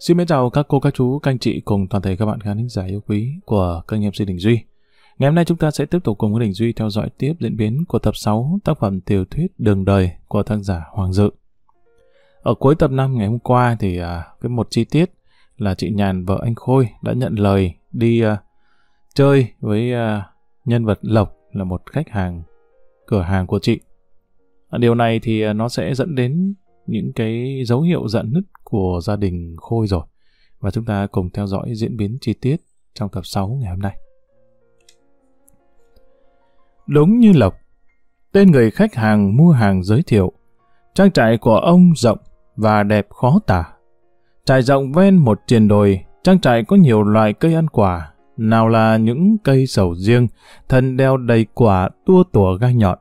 Xin mến chào các cô, các chú, các anh chị cùng toàn thể các bạn khán giả yêu quý của kênh MC Đình Duy. Ngày hôm nay chúng ta sẽ tiếp tục cùng với Đình Duy theo dõi tiếp diễn biến của tập 6 tác phẩm tiểu thuyết Đường đời của tác giả Hoàng Dự. Ở cuối tập 5 ngày hôm qua thì à, cái một chi tiết là chị Nhàn vợ anh Khôi đã nhận lời đi à, chơi với à, nhân vật Lộc là một khách hàng cửa hàng của chị. À, điều này thì à, nó sẽ dẫn đến những cái dấu hiệu giận nứt của gia đình Khôi rồi. Và chúng ta cùng theo dõi diễn biến chi tiết trong tập 6 ngày hôm nay. Đúng như Lộc, tên người khách hàng mua hàng giới thiệu, trang trại của ông rộng và đẹp khó tả. Trại rộng ven một triền đồi, trang trại có nhiều loại cây ăn quả, nào là những cây sầu riêng, thân đeo đầy quả tua tủa gai nhọn,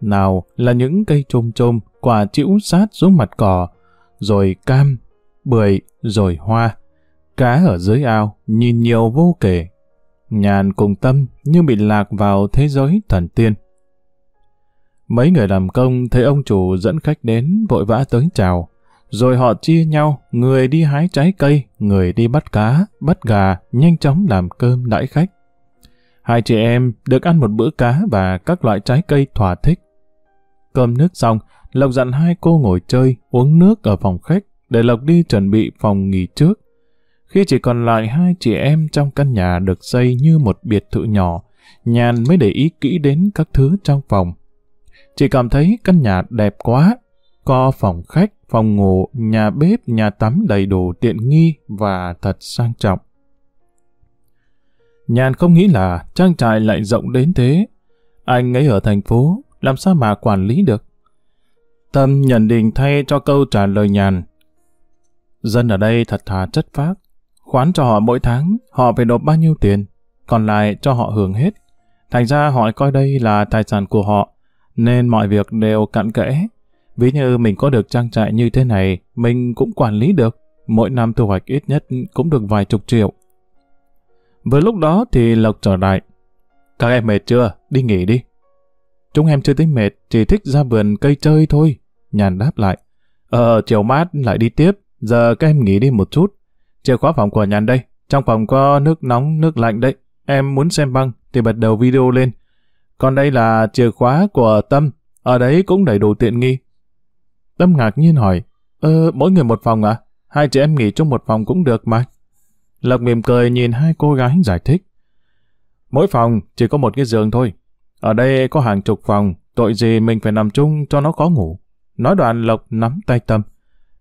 nào là những cây trôm trôm, quả chĩu sát xuống mặt cỏ, rồi cam, bưởi, rồi hoa. Cá ở dưới ao, nhìn nhiều vô kể. Nhàn cùng tâm như bị lạc vào thế giới thần tiên. Mấy người làm công thấy ông chủ dẫn khách đến vội vã tới chào. Rồi họ chia nhau, người đi hái trái cây, người đi bắt cá, bắt gà, nhanh chóng làm cơm đãi khách. Hai chị em được ăn một bữa cá và các loại trái cây thỏa thích. Cơm nước xong, Lộc dặn hai cô ngồi chơi, uống nước ở phòng khách, để Lộc đi chuẩn bị phòng nghỉ trước. Khi chỉ còn lại hai chị em trong căn nhà được xây như một biệt thự nhỏ, Nhàn mới để ý kỹ đến các thứ trong phòng. Chị cảm thấy căn nhà đẹp quá, có phòng khách, phòng ngủ, nhà bếp, nhà tắm đầy đủ tiện nghi và thật sang trọng. Nhàn không nghĩ là trang trại lại rộng đến thế. Anh ấy ở thành phố, làm sao mà quản lý được? Tâm nhận định thay cho câu trả lời nhàn. Dân ở đây thật thà chất phác. Khoán cho họ mỗi tháng, họ phải nộp bao nhiêu tiền, còn lại cho họ hưởng hết. Thành ra họ coi đây là tài sản của họ, nên mọi việc đều cặn kẽ. Ví như mình có được trang trại như thế này, mình cũng quản lý được. Mỗi năm thu hoạch ít nhất cũng được vài chục triệu. Vừa lúc đó thì Lộc trở lại. Các em mệt chưa? Đi nghỉ đi. Chúng em chưa thấy mệt, chỉ thích ra vườn cây chơi thôi. Nhàn đáp lại. Ờ, chiều mát lại đi tiếp, giờ các em nghỉ đi một chút. Chìa khóa phòng của Nhàn đây, trong phòng có nước nóng, nước lạnh đấy. Em muốn xem băng thì bật đầu video lên. Còn đây là chìa khóa của Tâm, ở đấy cũng đầy đủ tiện nghi. Tâm ngạc nhiên hỏi, Ờ, mỗi người một phòng à? Hai chị em nghỉ trong một phòng cũng được mà. Lộc mỉm cười nhìn hai cô gái giải thích. Mỗi phòng chỉ có một cái giường thôi. Ở đây có hàng chục phòng, tội gì mình phải nằm chung cho nó khó ngủ. Nói đoạn Lộc nắm tay Tâm.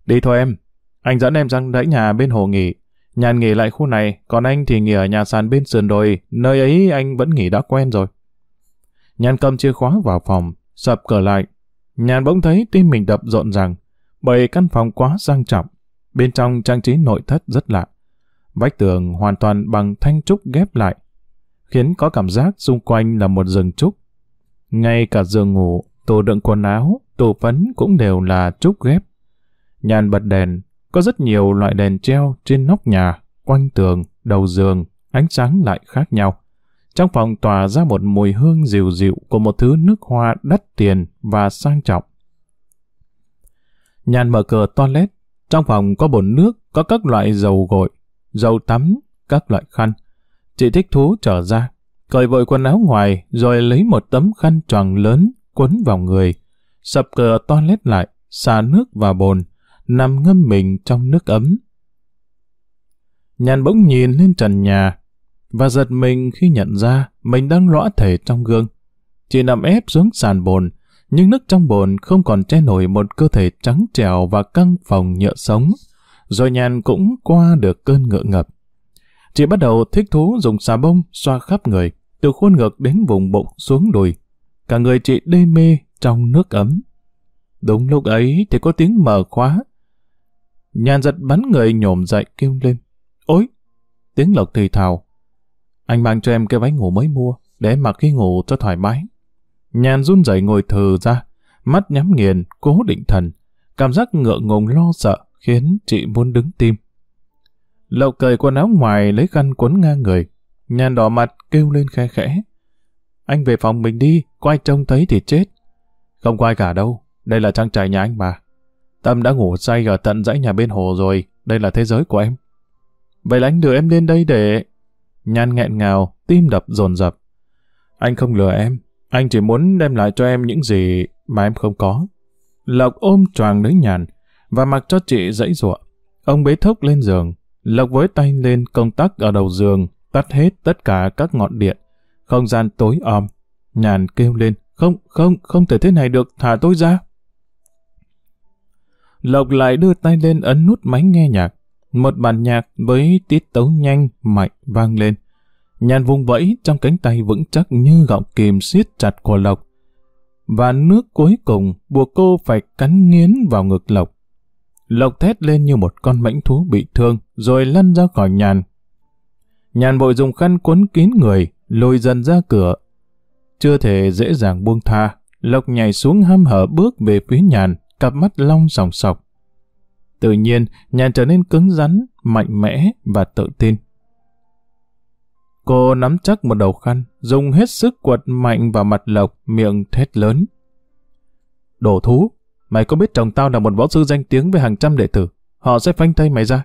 Đi thôi em, anh dẫn em sang đẩy nhà bên hồ nghỉ. Nhàn nghỉ lại khu này, còn anh thì nghỉ ở nhà sàn bên sườn đồi, nơi ấy anh vẫn nghỉ đã quen rồi. Nhàn cầm chìa khóa vào phòng, sập cửa lại. Nhàn bỗng thấy tim mình đập rộn ràng, bởi căn phòng quá sang trọng. Bên trong trang trí nội thất rất lạ. Vách tường hoàn toàn bằng thanh trúc ghép lại, khiến có cảm giác xung quanh là một rừng trúc. Ngay cả giường ngủ, tủ đựng quần áo, tủ phấn cũng đều là trúc ghép. Nhàn bật đèn, có rất nhiều loại đèn treo trên nóc nhà, quanh tường, đầu giường, ánh sáng lại khác nhau. Trong phòng tỏa ra một mùi hương dịu dịu của một thứ nước hoa đắt tiền và sang trọng. Nhàn mở cửa toilet, trong phòng có bồn nước, có các loại dầu gội, dầu tắm, các loại khăn. Chị thích thú trở ra, cởi vội quần áo ngoài rồi lấy một tấm khăn tròn lớn quấn vào người, sập cửa toilet lại, xả nước vào bồn, nằm ngâm mình trong nước ấm. Nhàn bỗng nhìn lên trần nhà và giật mình khi nhận ra mình đang lõa thể trong gương. Chị nằm ép xuống sàn bồn, nhưng nước trong bồn không còn che nổi một cơ thể trắng trèo và căng phòng nhựa sống. Rồi nhàn cũng qua được cơn ngựa ngập. Chị bắt đầu thích thú dùng xà bông xoa khắp người, từ khuôn ngực đến vùng bụng xuống đùi. Cả người chị đê mê trong nước ấm. Đúng lúc ấy thì có tiếng mở khóa. Nhàn giật bắn người nhổm dậy kêu lên. Ôi! Tiếng lộc thì thào. Anh mang cho em cái váy ngủ mới mua, để mặc khi ngủ cho thoải mái. Nhàn run rẩy ngồi thừ ra, mắt nhắm nghiền, cố định thần. Cảm giác ngựa ngùng lo sợ khiến chị muốn đứng tim. Lậu cởi quần áo ngoài lấy khăn quấn ngang người. Nhàn đỏ mặt kêu lên khe khẽ. Anh về phòng mình đi, có ai trông thấy thì chết. Không có ai cả đâu, đây là trang trại nhà anh mà. Tâm đã ngủ say ở tận dãy nhà bên hồ rồi, đây là thế giới của em. Vậy là anh đưa em lên đây để... Nhan nghẹn ngào, tim đập dồn dập. Anh không lừa em, anh chỉ muốn đem lại cho em những gì mà em không có. Lộc ôm choàng lấy nhàn và mặc cho chị dãy ruộng. Ông bế thốc lên giường, Lộc với tay lên công tắc ở đầu giường, tắt hết tất cả các ngọn điện. Không gian tối om. Nhàn kêu lên, không, không, không thể thế này được, thả tôi ra. Lộc lại đưa tay lên ấn nút máy nghe nhạc. Một bản nhạc với tiết tấu nhanh, mạnh vang lên. Nhàn vùng vẫy trong cánh tay vững chắc như gọng kìm siết chặt của Lộc. Và nước cuối cùng buộc cô phải cắn nghiến vào ngực Lộc. Lộc thét lên như một con mãnh thú bị thương, rồi lăn ra khỏi nhàn. Nhàn vội dùng khăn cuốn kín người, lùi dần ra cửa. Chưa thể dễ dàng buông tha, Lộc nhảy xuống hăm hở bước về phía nhàn, cặp mắt long sòng sọc. Tự nhiên, nhàn trở nên cứng rắn, mạnh mẽ và tự tin. Cô nắm chắc một đầu khăn, dùng hết sức quật mạnh vào mặt Lộc, miệng thét lớn. Đồ thú, mày có biết chồng tao là một võ sư danh tiếng với hàng trăm đệ tử, họ sẽ phanh tay mày ra.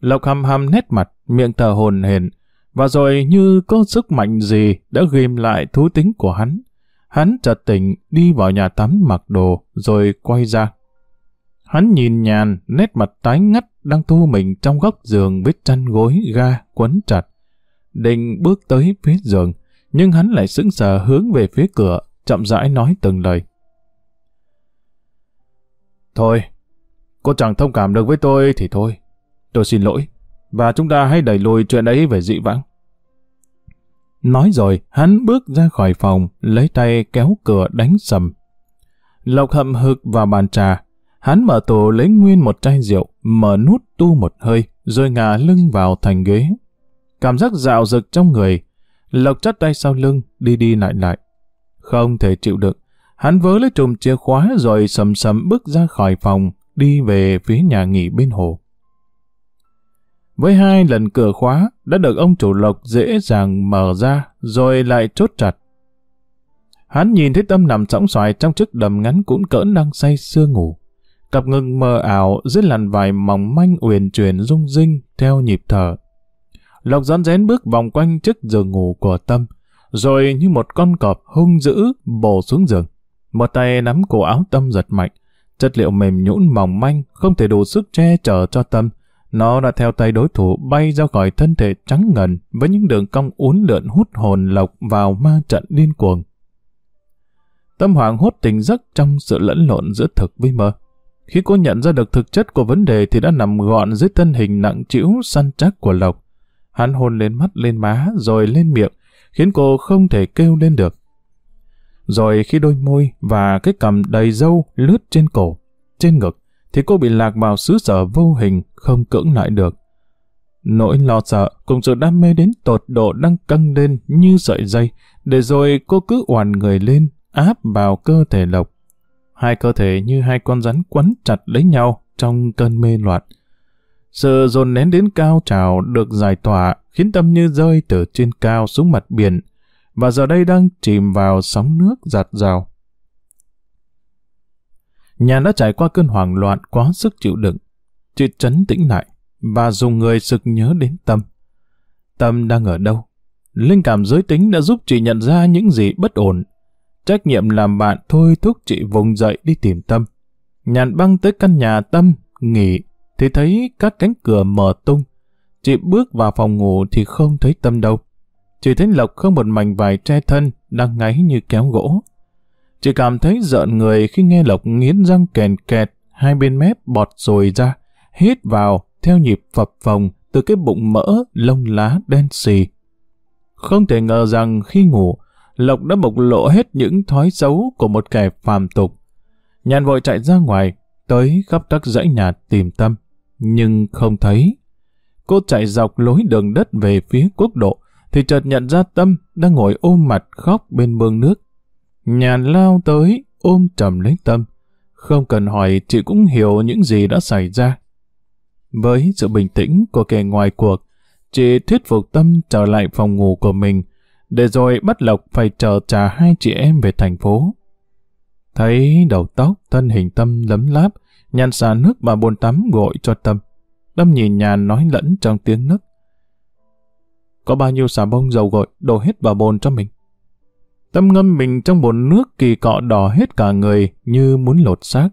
Lộc hầm hầm nét mặt, miệng thở hồn hển, và rồi như có sức mạnh gì đã ghim lại thú tính của hắn. Hắn chợt tỉnh, đi vào nhà tắm mặc đồ, rồi quay ra. Hắn nhìn nhàn, nét mặt tái ngắt, đang thu mình trong góc giường với chăn gối ga quấn chặt. Định bước tới phía giường, nhưng hắn lại sững sờ hướng về phía cửa, chậm rãi nói từng lời. Thôi, cô chẳng thông cảm được với tôi thì thôi. Tôi xin lỗi, và chúng ta hãy đẩy lùi chuyện ấy về dị vãng. Nói rồi, hắn bước ra khỏi phòng, lấy tay kéo cửa đánh sầm. Lộc hậm hực vào bàn trà, hắn mở tủ lấy nguyên một chai rượu, mở nút tu một hơi, rồi ngả lưng vào thành ghế. Cảm giác dạo rực trong người, Lộc chắt tay sau lưng, đi đi lại lại. Không thể chịu đựng, hắn vớ lấy chùm chìa khóa rồi sầm sầm bước ra khỏi phòng, đi về phía nhà nghỉ bên hồ. Với hai lần cửa khóa đã được ông chủ lộc dễ dàng mở ra rồi lại chốt chặt. Hắn nhìn thấy Tâm nằm sóng xoài trong chiếc đầm ngắn cũn cỡn đang say sưa ngủ. Cặp ngừng mờ ảo dưới làn vải mỏng manh uyển chuyển rung rinh theo nhịp thở. Lộc rón rén bước vòng quanh chiếc giường ngủ của Tâm, rồi như một con cọp hung dữ bổ xuống giường. Một tay nắm cổ áo Tâm giật mạnh, chất liệu mềm nhũn mỏng manh không thể đủ sức che chở cho Tâm, nó đã theo tay đối thủ bay ra khỏi thân thể trắng ngần với những đường cong uốn lượn hút hồn lộc vào ma trận điên cuồng. Tâm hoàng hốt tỉnh giấc trong sự lẫn lộn giữa thực với mơ. Khi cô nhận ra được thực chất của vấn đề thì đã nằm gọn dưới thân hình nặng trĩu săn chắc của Lộc. Hắn hôn lên mắt lên má rồi lên miệng, khiến cô không thể kêu lên được. Rồi khi đôi môi và cái cằm đầy dâu lướt trên cổ, trên ngực, thì cô bị lạc vào xứ sở vô hình, không cưỡng lại được. Nỗi lo sợ cùng sự đam mê đến tột độ đang căng lên như sợi dây, để rồi cô cứ oàn người lên, áp vào cơ thể Lộc. Hai cơ thể như hai con rắn quấn chặt lấy nhau trong cơn mê loạn. Sự dồn nén đến cao trào được giải tỏa khiến tâm như rơi từ trên cao xuống mặt biển, và giờ đây đang chìm vào sóng nước giạt rào. Nhà đã trải qua cơn hoảng loạn quá sức chịu đựng. Chị trấn tĩnh lại và dùng người sực nhớ đến Tâm. Tâm đang ở đâu? Linh cảm giới tính đã giúp chị nhận ra những gì bất ổn. Trách nhiệm làm bạn thôi thúc chị vùng dậy đi tìm Tâm. Nhàn băng tới căn nhà Tâm, nghỉ, thì thấy các cánh cửa mở tung. Chị bước vào phòng ngủ thì không thấy Tâm đâu. Chỉ thấy Lộc không một mảnh vải che thân, đang ngáy như kéo gỗ. Chỉ cảm thấy giận người khi nghe Lộc nghiến răng kèn kẹt, hai bên mép bọt rồi ra, hít vào theo nhịp phập phồng từ cái bụng mỡ, lông lá đen xì. Không thể ngờ rằng khi ngủ, Lộc đã bộc lộ hết những thói xấu của một kẻ phàm tục. Nhàn vội chạy ra ngoài, tới khắp các dãy nhà tìm Tâm, nhưng không thấy. Cô chạy dọc lối đường đất về phía quốc độ, thì chợt nhận ra Tâm đang ngồi ôm mặt khóc bên mương nước. Nhàn lao tới, ôm trầm lấy tâm. Không cần hỏi, chị cũng hiểu những gì đã xảy ra. Với sự bình tĩnh của kẻ ngoài cuộc, chị thuyết phục Tâm trở lại phòng ngủ của mình, để rồi bắt Lộc phải chờ trả hai chị em về thành phố. Thấy đầu tóc, thân hình Tâm lấm láp, nhàn xả nước và bồn tắm gội cho Tâm. Tâm nhìn nhàn nói lẫn trong tiếng nức. Có bao nhiêu xà bông dầu gội đổ hết vào bồn cho mình. Tâm ngâm mình trong bồn nước kỳ cọ đỏ hết cả người như muốn lột xác.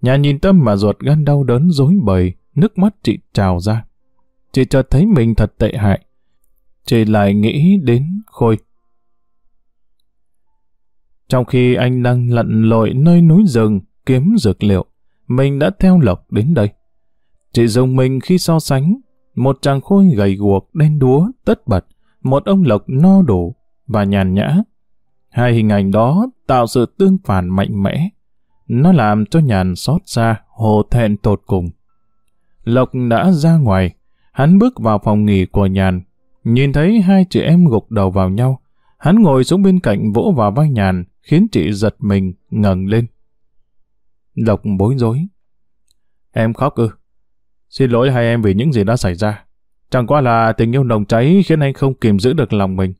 Nhà nhìn Tâm mà ruột gan đau đớn dối bời, nước mắt chị trào ra. Chị chợt thấy mình thật tệ hại. Chị lại nghĩ đến Khôi. Trong khi anh đang lặn lội nơi núi rừng kiếm dược liệu, mình đã theo Lộc đến đây. Chị dùng mình khi so sánh, một chàng khôi gầy guộc đen đúa, tất bật, một ông Lộc no đủ và nhàn nhã. Hai hình ảnh đó tạo sự tương phản mạnh mẽ. Nó làm cho nhàn xót xa, hồ thẹn tột cùng. Lộc đã ra ngoài, hắn bước vào phòng nghỉ của nhàn, nhìn thấy hai chị em gục đầu vào nhau. Hắn ngồi xuống bên cạnh vỗ vào vai nhàn, khiến chị giật mình, ngẩng lên. Lộc bối rối. Em khóc ư? Xin lỗi hai em vì những gì đã xảy ra. Chẳng qua là tình yêu nồng cháy khiến anh không kìm giữ được lòng mình.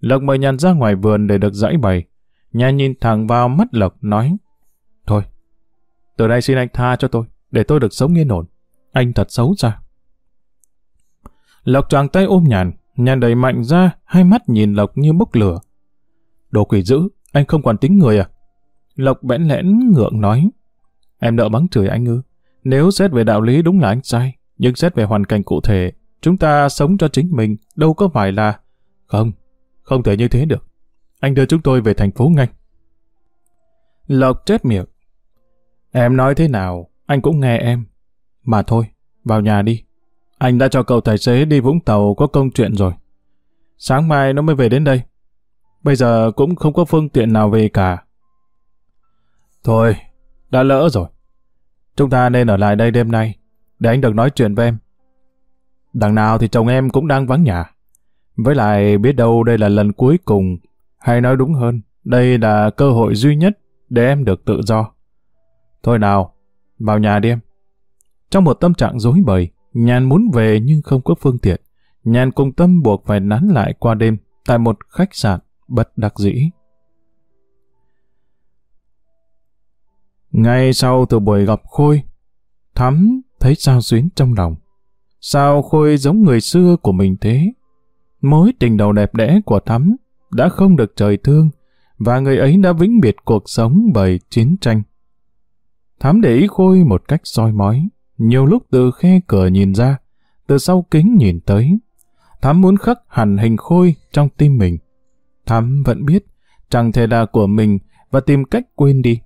Lộc mời nhàn ra ngoài vườn để được giải bày. Nhà nhìn thẳng vào mắt Lộc nói Thôi, từ đây xin anh tha cho tôi, để tôi được sống yên ổn. Anh thật xấu xa. Lộc choàng tay ôm nhàn, nhàn đẩy mạnh ra, hai mắt nhìn Lộc như bốc lửa. Đồ quỷ dữ, anh không còn tính người à? Lộc bẽn lẽn ngượng nói. Em nợ bắn chửi anh ư. Nếu xét về đạo lý đúng là anh sai, nhưng xét về hoàn cảnh cụ thể, chúng ta sống cho chính mình, đâu có phải là... Không, không thể như thế được. Anh đưa chúng tôi về thành phố ngay. Lộc chết miệng. Em nói thế nào, anh cũng nghe em. Mà thôi, vào nhà đi. Anh đã cho cậu tài xế đi Vũng Tàu có công chuyện rồi. Sáng mai nó mới về đến đây. Bây giờ cũng không có phương tiện nào về cả. Thôi, đã lỡ rồi. Chúng ta nên ở lại đây đêm nay, để anh được nói chuyện với em. Đằng nào thì chồng em cũng đang vắng nhà. Với lại biết đâu đây là lần cuối cùng, hay nói đúng hơn, đây là cơ hội duy nhất để em được tự do. Thôi nào, vào nhà đi em. Trong một tâm trạng rối bời, Nhàn muốn về nhưng không có phương tiện. Nhàn cùng Tâm buộc phải nán lại qua đêm tại một khách sạn bất đắc dĩ. Ngay sau từ buổi gặp Khôi, Thắm thấy sao xuyến trong lòng. Sao Khôi giống người xưa của mình thế? Mối tình đầu đẹp đẽ của Thắm đã không được trời thương và người ấy đã vĩnh biệt cuộc sống bởi chiến tranh. Thắm để ý Khôi một cách soi mói, nhiều lúc từ khe cửa nhìn ra, từ sau kính nhìn tới. Thắm muốn khắc hẳn hình Khôi trong tim mình. Thắm vẫn biết chẳng thể là của mình và tìm cách quên đi.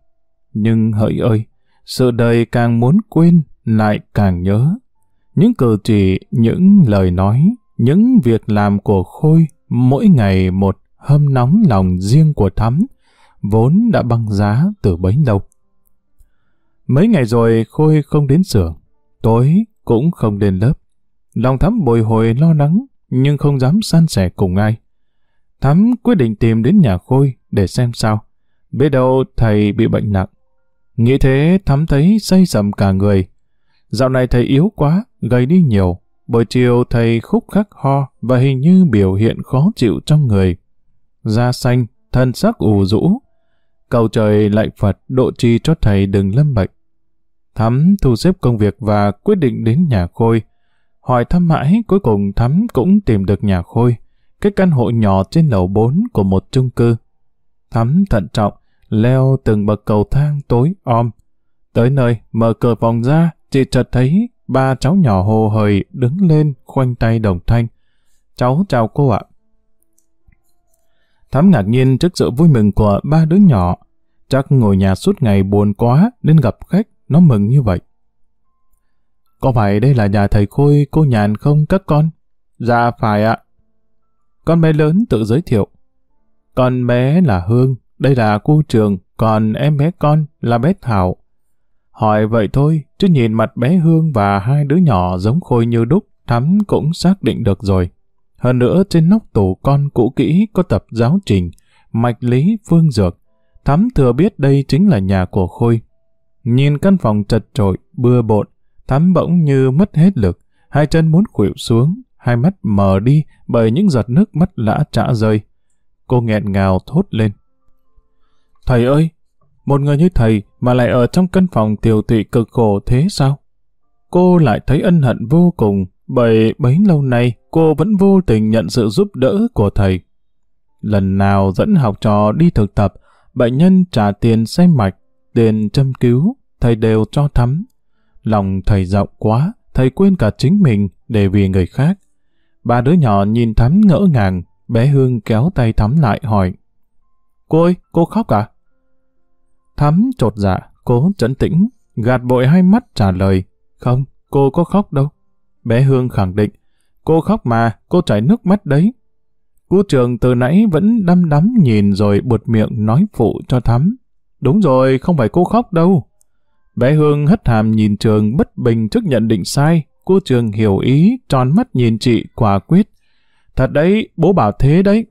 Nhưng hỡi ơi, sự đời càng muốn quên lại càng nhớ. Những cử chỉ, những lời nói, những việc làm của Khôi mỗi ngày một hâm nóng lòng riêng của Thắm, vốn đã băng giá từ bấy lâu. Mấy ngày rồi Khôi không đến xưởng, tối cũng không đến lớp. Lòng Thắm bồi hồi lo lắng, nhưng không dám san sẻ cùng ai. Thắm quyết định tìm đến nhà Khôi để xem sao. Biết đâu thầy bị bệnh nặng. Nghĩ thế Thắm thấy say sầm cả người. Dạo này thầy yếu quá, gầy đi nhiều. Buổi chiều thầy khúc khắc ho và hình như biểu hiện khó chịu trong người. Da xanh, thân sắc ủ rũ. Cầu trời lạy Phật độ trì cho thầy đừng lâm bệnh. Thắm thu xếp công việc và quyết định đến nhà Khôi. Hỏi thăm mãi, cuối cùng Thắm cũng tìm được nhà Khôi, cái căn hộ nhỏ trên lầu 4 của một chung cư. Thắm thận trọng, leo từng bậc cầu thang tối om. Tới nơi, mở cửa phòng ra, chị chợt thấy ba cháu nhỏ hồ hời đứng lên khoanh tay đồng thanh. Cháu chào cô ạ. Thắm ngạc nhiên trước sự vui mừng của ba đứa nhỏ. Chắc ngồi nhà suốt ngày buồn quá nên gặp khách, nó mừng như vậy. Có phải đây là nhà thầy Khôi, cô Nhàn không các con? Dạ phải ạ. Con bé lớn tự giới thiệu. Con bé là Hương, đây là cô Trường, còn em bé con là bé Thảo. Hỏi vậy thôi, chứ nhìn mặt bé Hương và hai đứa nhỏ giống Khôi như đúc, Thắm cũng xác định được rồi. Hơn nữa trên nóc tủ con cũ kỹ có tập giáo trình, mạch lý phương dược. Thắm thừa biết đây chính là nhà của Khôi. Nhìn căn phòng chật trội, bừa bộn, Thắm bỗng như mất hết lực, hai chân muốn khuỵu xuống, hai mắt mờ đi bởi những giọt nước mắt lã trã rơi. Cô nghẹn ngào thốt lên. Thầy ơi, một người như thầy mà lại ở trong căn phòng tiểu tụy cực khổ thế sao? cô lại thấy ân hận vô cùng, bởi bấy lâu nay cô vẫn vô tình nhận sự giúp đỡ của thầy. Lần nào dẫn học trò đi thực tập, bệnh nhân trả tiền xem mạch, tiền châm cứu, thầy đều cho thắm. Lòng thầy rộng quá, thầy quên cả chính mình để vì người khác. Ba đứa nhỏ nhìn Thắm ngỡ ngàng, bé Hương kéo tay Thắm lại hỏi. Cô ơi, cô khóc à? Thắm trột dạ, cố trấn tĩnh, gạt bội hai mắt trả lời. Không, cô có khóc đâu. Bé Hương khẳng định. Cô khóc mà, cô chảy nước mắt đấy. Cô trường từ nãy vẫn đăm đắm nhìn rồi buột miệng nói phụ cho Thắm. Đúng rồi, không phải cô khóc đâu. Bé Hương hất hàm nhìn trường bất bình trước nhận định sai. Cô trường hiểu ý, tròn mắt nhìn chị quả quyết. Thật đấy, bố bảo thế đấy.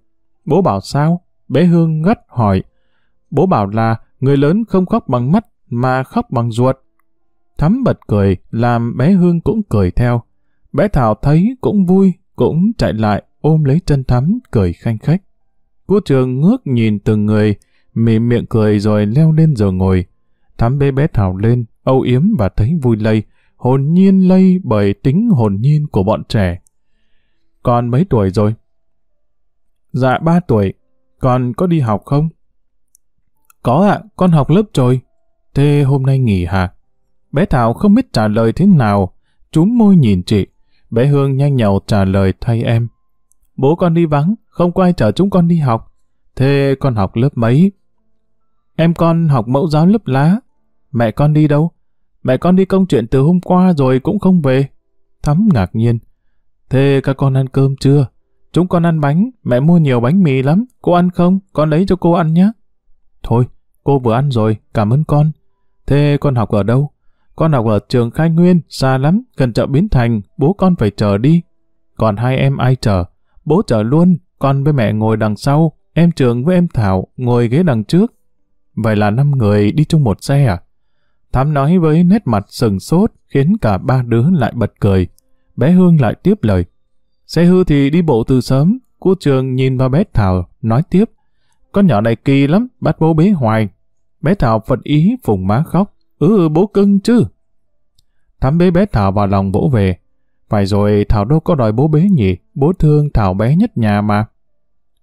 Bố bảo sao? Bé Hương gắt hỏi. Bố bảo là người lớn không khóc bằng mắt mà khóc bằng ruột. Thắm bật cười, làm bé Hương cũng cười theo. Bé Thảo thấy cũng vui, cũng chạy lại ôm lấy chân Thắm cười khanh khách. Cô trường ngước nhìn từng người, mỉm miệng cười rồi leo lên giường ngồi. Thắm bế bé Thảo lên, âu yếm và thấy vui lây, hồn nhiên lây bởi tính hồn nhiên của bọn trẻ. Con mấy tuổi rồi? Dạ ba tuổi. Con có đi học không? Có ạ, con học lớp rồi. Thế hôm nay nghỉ hả? Bé Thảo không biết trả lời thế nào, trúm môi nhìn chị. Bé Hương nhanh nhậu trả lời thay em. Bố con đi vắng, không có ai chở chúng con đi học. Thế con học lớp mấy? Em con học mẫu giáo lớp lá. Mẹ con đi đâu? Mẹ con đi công chuyện từ hôm qua rồi cũng không về. Thắm ngạc nhiên. Thế các con ăn cơm chưa? Chúng con ăn bánh, mẹ mua nhiều bánh mì lắm. Cô ăn không? Con lấy cho cô ăn nhé. Thôi, cô vừa ăn rồi, cảm ơn con. Thế con học ở đâu? Con học ở trường Khai Nguyên, xa lắm, gần chợ Biến Thành, bố con phải chờ đi. Còn hai em ai chờ? Bố chờ luôn, con với mẹ ngồi đằng sau, em Trường với em Thảo ngồi ghế đằng trước. Vậy là năm người đi chung một xe à? Thắm nói với nét mặt sừng sốt, khiến cả ba đứa lại bật cười. Bé Hương lại tiếp lời. Xe hư thì đi bộ từ sớm, cô Trường nhìn vào bé Thảo, nói tiếp. Con nhỏ này kỳ lắm, bắt bố bế hoài. Bé Thảo phật ý phùng má khóc. Ừ, bố cưng chứ. Thắm bế bé Thảo vào lòng vỗ về. Phải rồi, Thảo đâu có đòi bố bế nhỉ, bố thương Thảo bé nhất nhà mà.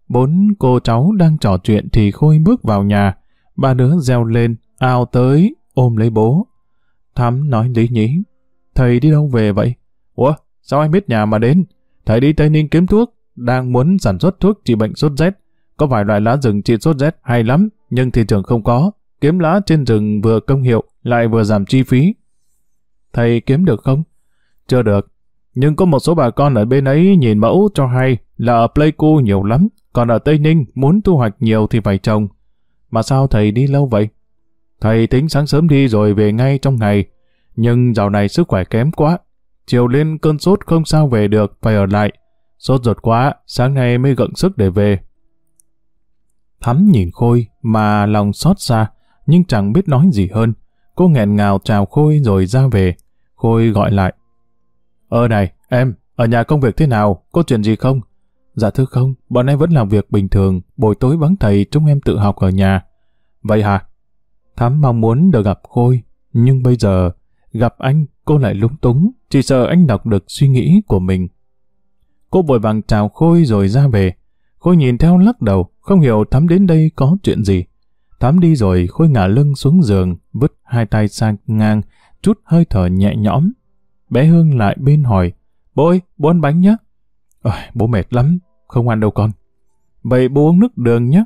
Bốn cô cháu đang trò chuyện thì Khôi bước vào nhà. Ba đứa reo lên, ao tới, ôm lấy bố. Thắm nói lý nhí. Thầy đi đâu về vậy? Ủa, sao anh biết nhà mà đến? Thầy đi Tây Ninh kiếm thuốc, đang muốn sản xuất thuốc trị bệnh sốt rét. Có vài loại lá rừng trị sốt rét hay lắm, nhưng thị trường không có. Kiếm lá trên rừng vừa công hiệu, lại vừa giảm chi phí. Thầy kiếm được không? Chưa được. Nhưng có một số bà con ở bên ấy nhìn mẫu cho hay là ở Pleiku nhiều lắm, còn ở Tây Ninh muốn thu hoạch nhiều thì phải trồng. Mà sao thầy đi lâu vậy? Thầy tính sáng sớm đi rồi về ngay trong ngày, nhưng dạo này sức khỏe kém quá. Chiều lên cơn sốt không sao về được, phải ở lại. Sốt ruột quá, sáng nay mới gận sức để về. Thắm nhìn Khôi mà lòng xót xa, nhưng chẳng biết nói gì hơn. Cô nghẹn ngào chào Khôi rồi ra về. Khôi gọi lại. Ơ này, em, ở nhà công việc thế nào? Có chuyện gì không? Dạ thưa không, bọn em vẫn làm việc bình thường, buổi tối vắng thầy chúng em tự học ở nhà. Vậy hả? Thắm mong muốn được gặp Khôi, nhưng bây giờ gặp anh cô lại lúng túng, chỉ sợ anh đọc được suy nghĩ của mình. Cô vội vàng chào Khôi rồi ra về. Khôi nhìn theo lắc đầu, không hiểu Thắm đến đây có chuyện gì thám đi rồi, Khôi ngả lưng xuống giường, vứt hai tay sang ngang, chút hơi thở nhẹ nhõm. Bé Hương lại bên hỏi, bố ơi, bố ăn bánh nhé. Ôi, bố mệt lắm, không ăn đâu con. Vậy bố uống nước đường nhé.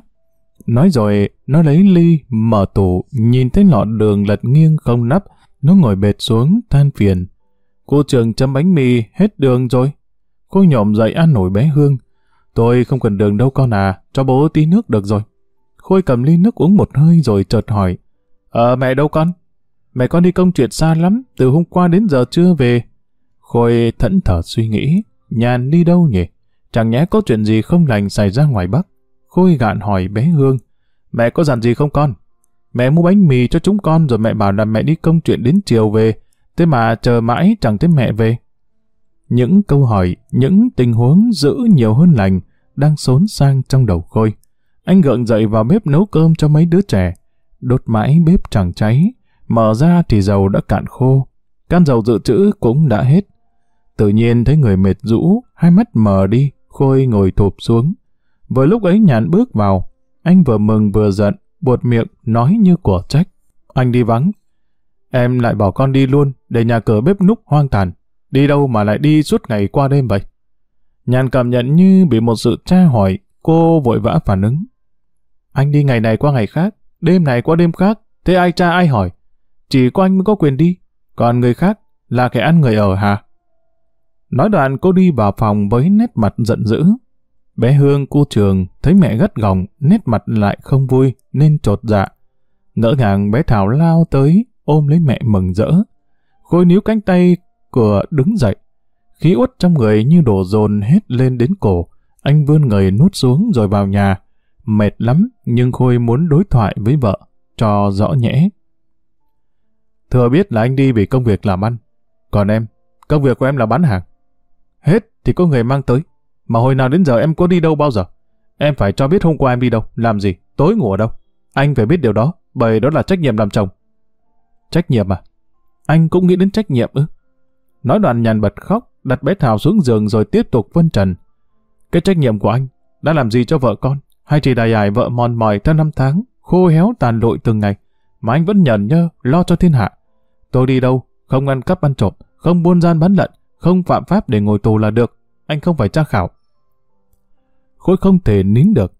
Nói rồi, nó lấy ly, mở tủ, nhìn thấy lọ đường lật nghiêng không nắp, nó ngồi bệt xuống, than phiền. Cô trường chấm bánh mì, hết đường rồi. Cô nhộm dậy ăn nổi bé Hương. Tôi không cần đường đâu con à, cho bố tí nước được rồi. Khôi cầm ly nước uống một hơi rồi chợt hỏi. Ờ, mẹ đâu con? Mẹ con đi công chuyện xa lắm, từ hôm qua đến giờ chưa về. Khôi thẫn thở suy nghĩ, nhàn đi đâu nhỉ? Chẳng nhẽ có chuyện gì không lành xảy ra ngoài Bắc. Khôi gạn hỏi bé Hương. Mẹ có dặn gì không con? Mẹ mua bánh mì cho chúng con rồi mẹ bảo là mẹ đi công chuyện đến chiều về. Thế mà chờ mãi chẳng thấy mẹ về. Những câu hỏi, những tình huống giữ nhiều hơn lành đang xốn sang trong đầu Khôi. Anh gượng dậy vào bếp nấu cơm cho mấy đứa trẻ. Đốt mãi bếp chẳng cháy, mở ra thì dầu đã cạn khô. can dầu dự trữ cũng đã hết. Tự nhiên thấy người mệt rũ, hai mắt mờ đi, Khôi ngồi thụp xuống. Vừa lúc ấy nhàn bước vào, anh vừa mừng vừa giận, buột miệng, nói như của trách. Anh đi vắng. Em lại bảo con đi luôn, để nhà cửa bếp núc hoang tàn. Đi đâu mà lại đi suốt ngày qua đêm vậy? Nhàn cảm nhận như bị một sự tra hỏi, cô vội vã phản ứng. Anh đi ngày này qua ngày khác, đêm này qua đêm khác, thế ai tra ai hỏi? Chỉ có anh mới có quyền đi, còn người khác là kẻ ăn người ở hả? Nói đoạn cô đi vào phòng với nét mặt giận dữ. Bé Hương cu trường thấy mẹ gắt gỏng, nét mặt lại không vui nên trột dạ. Ngỡ ngàng bé Thảo lao tới, ôm lấy mẹ mừng rỡ. Khôi níu cánh tay của đứng dậy. Khí uất trong người như đổ dồn hết lên đến cổ. Anh vươn người nút xuống rồi vào nhà. Mệt lắm, nhưng Khôi muốn đối thoại với vợ, cho rõ nhẽ. Thừa biết là anh đi vì công việc làm ăn. Còn em, công việc của em là bán hàng. Hết thì có người mang tới. Mà hồi nào đến giờ em có đi đâu bao giờ? Em phải cho biết hôm qua em đi đâu, làm gì, tối ngủ ở đâu. Anh phải biết điều đó, bởi đó là trách nhiệm làm chồng. Trách nhiệm à? Anh cũng nghĩ đến trách nhiệm ư? Nói đoạn nhàn bật khóc, đặt bé Thảo xuống giường rồi tiếp tục phân trần. Cái trách nhiệm của anh đã làm gì cho vợ con? Hay chỉ đài ải vợ mòn mỏi theo năm tháng, khô héo tàn lội từng ngày, mà anh vẫn nhẫn nhơ lo cho thiên hạ. Tôi đi đâu, không ăn cắp ăn trộm, không buôn gian bán lận, không phạm pháp để ngồi tù là được. Anh không phải tra khảo. Khối không thể nín được.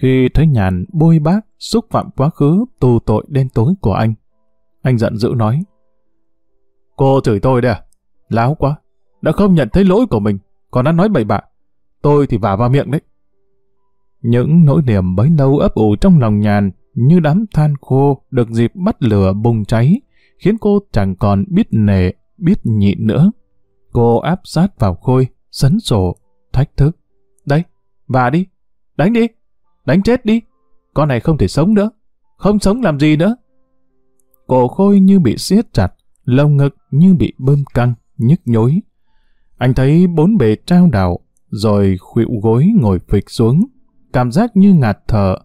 Khi thấy nhàn bôi bác, xúc phạm quá khứ, tù tội đen tối của anh. Anh giận dữ nói. Cô chửi tôi đây à? Láo quá. Đã không nhận thấy lỗi của mình, còn đã nói bậy bạ. Tôi thì vả vào miệng đấy. Những nỗi niềm bấy lâu ấp ủ trong lòng nhàn như đám than khô được dịp bắt lửa bùng cháy, khiến cô chẳng còn biết nề, biết nhịn nữa. Cô áp sát vào khôi, sấn sổ, thách thức. đây và đi, đánh đi, đánh chết đi. Con này không thể sống nữa, không sống làm gì nữa. Cổ khôi như bị siết chặt, lông ngực như bị bơm căng, nhức nhối. Anh thấy bốn bề trao đảo, rồi khuỵu gối ngồi phịch xuống. Cảm giác như ngạt thở,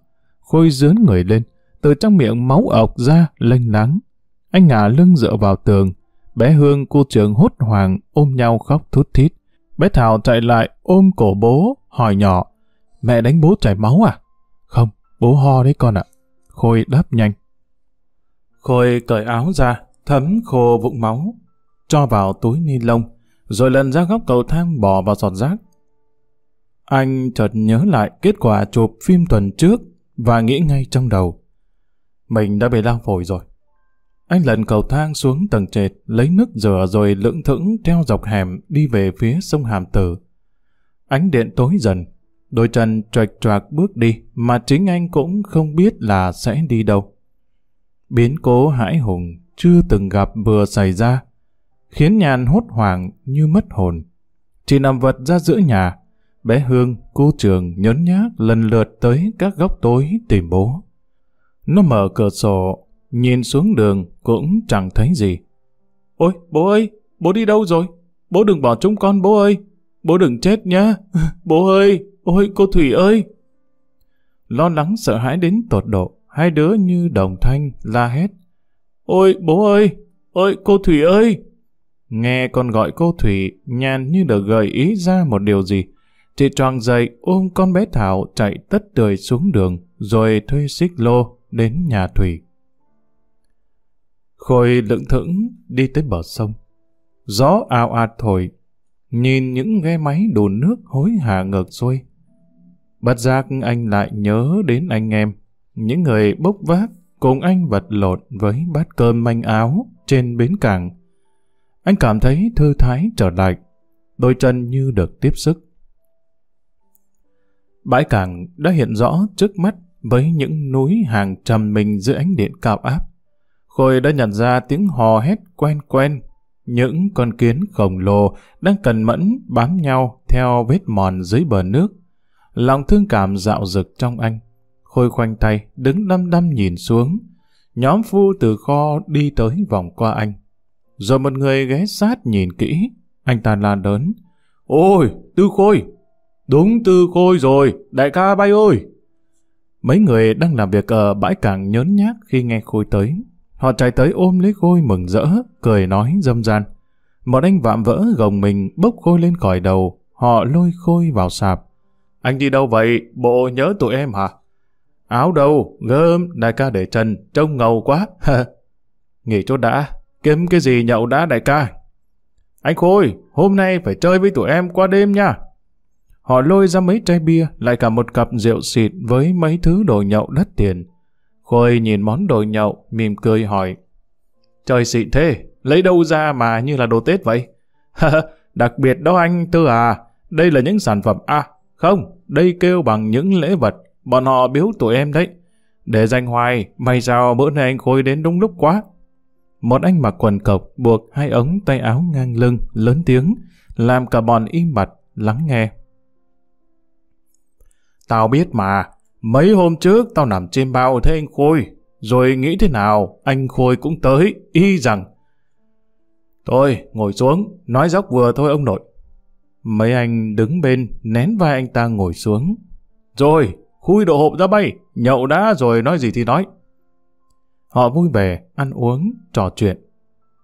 khôi dướn người lên, từ trong miệng máu ọc ra, lênh láng. Anh ngả lưng dựa vào tường, bé Hương cô trường hốt hoảng ôm nhau khóc thút thít. Bé Thảo chạy lại ôm cổ bố, hỏi nhỏ, mẹ đánh bố chảy máu à? Không, bố ho đấy con ạ. Khôi đáp nhanh. Khôi cởi áo ra, thấm khô vụng máu, cho vào túi ni lông, rồi lần ra góc cầu thang bỏ vào giọt rác. Anh chợt nhớ lại kết quả chụp phim tuần trước và nghĩ ngay trong đầu. Mình đã bị lao phổi rồi. Anh lần cầu thang xuống tầng trệt, lấy nước rửa rồi lững thững treo dọc hẻm đi về phía sông Hàm Tử. Ánh điện tối dần, đôi chân trạch trạc bước đi mà chính anh cũng không biết là sẽ đi đâu. Biến cố hãi hùng chưa từng gặp vừa xảy ra, khiến nhàn hốt hoảng như mất hồn. Chỉ nằm vật ra giữa nhà, bé Hương, cô trường nhấn nhác lần lượt tới các góc tối tìm bố. Nó mở cửa sổ, nhìn xuống đường cũng chẳng thấy gì. Ôi, bố ơi, bố đi đâu rồi? Bố đừng bỏ chúng con bố ơi. Bố đừng chết nhá. bố ơi, ôi cô Thủy ơi. Lo lắng sợ hãi đến tột độ, hai đứa như đồng thanh la hét. Ôi bố ơi, ôi cô Thủy ơi. Nghe con gọi cô Thủy, nhàn như được gợi ý ra một điều gì. Chị tròn dậy ôm con bé Thảo chạy tất tươi xuống đường, rồi thuê xích lô đến nhà Thủy. Khôi lững thững đi tới bờ sông. Gió ào ạt thổi, nhìn những ghe máy đồn nước hối hả ngược xuôi. Bất giác anh lại nhớ đến anh em, những người bốc vác cùng anh vật lộn với bát cơm manh áo trên bến cảng. Anh cảm thấy thư thái trở lại, đôi chân như được tiếp sức. Bãi cảng đã hiện rõ trước mắt với những núi hàng trầm mình dưới ánh điện cao áp. Khôi đã nhận ra tiếng hò hét quen quen. Những con kiến khổng lồ đang cần mẫn bám nhau theo vết mòn dưới bờ nước. Lòng thương cảm dạo rực trong anh. Khôi khoanh tay, đứng đăm đăm nhìn xuống. Nhóm phu từ kho đi tới vòng qua anh. Rồi một người ghé sát nhìn kỹ. Anh ta la lớn. Ôi, Tư Khôi! Đúng Tư Khôi rồi, đại ca bay ơi! Mấy người đang làm việc ở bãi cảng nhớn nhác khi nghe Khôi tới. Họ chạy tới ôm lấy Khôi mừng rỡ, cười nói dâm gian. Một anh vạm vỡ gồng mình bốc Khôi lên khỏi đầu, họ lôi Khôi vào sạp. Anh đi đâu vậy? Bộ nhớ tụi em hả? Áo đâu? Gơm, đại ca để trần, trông ngầu quá. Nghỉ chỗ đã, kiếm cái gì nhậu đã đại ca. Anh Khôi, hôm nay phải chơi với tụi em qua đêm nha. Họ lôi ra mấy chai bia, lại cả một cặp rượu xịt với mấy thứ đồ nhậu đắt tiền. Khôi nhìn món đồ nhậu, mỉm cười hỏi. Trời xịn thế, lấy đâu ra mà như là đồ Tết vậy? Đặc biệt đó anh Tư à, đây là những sản phẩm à, không, đây kêu bằng những lễ vật, bọn họ biếu tụi em đấy. Để danh hoài, may sao bữa nay anh Khôi đến đúng lúc quá. Một anh mặc quần cộc buộc hai ống tay áo ngang lưng, lớn tiếng, làm cả bọn im bặt, lắng nghe. Tao biết mà, mấy hôm trước tao nằm trên bao thấy anh Khôi, rồi nghĩ thế nào, anh Khôi cũng tới, y rằng. Thôi, ngồi xuống, nói dốc vừa thôi ông nội. Mấy anh đứng bên, nén vai anh ta ngồi xuống. Rồi, khui độ hộp ra bay, nhậu đã rồi nói gì thì nói. Họ vui vẻ, ăn uống, trò chuyện.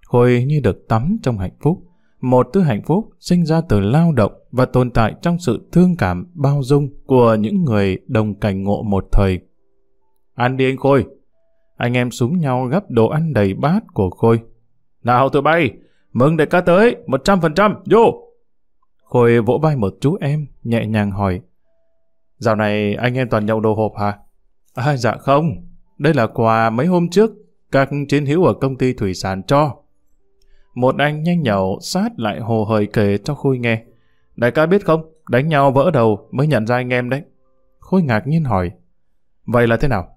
Khôi như được tắm trong hạnh phúc. Một thứ hạnh phúc sinh ra từ lao động và tồn tại trong sự thương cảm, bao dung của những người đồng cảnh ngộ một thời. Ăn đi anh Khôi. Anh em súng nhau gấp đồ ăn đầy bát của Khôi. Nào tụi bay, mừng đại ca tới, 100%, vô! Khôi vỗ vai một chú em, nhẹ nhàng hỏi. Dạo này anh em toàn nhậu đồ hộp hả? À, dạ không, đây là quà mấy hôm trước các chiến hữu ở công ty thủy sản cho. Một anh nhanh nhậu sát lại hồ hời kể cho Khôi nghe. Đại ca biết không, đánh nhau vỡ đầu mới nhận ra anh em đấy. Khôi ngạc nhiên hỏi. Vậy là thế nào?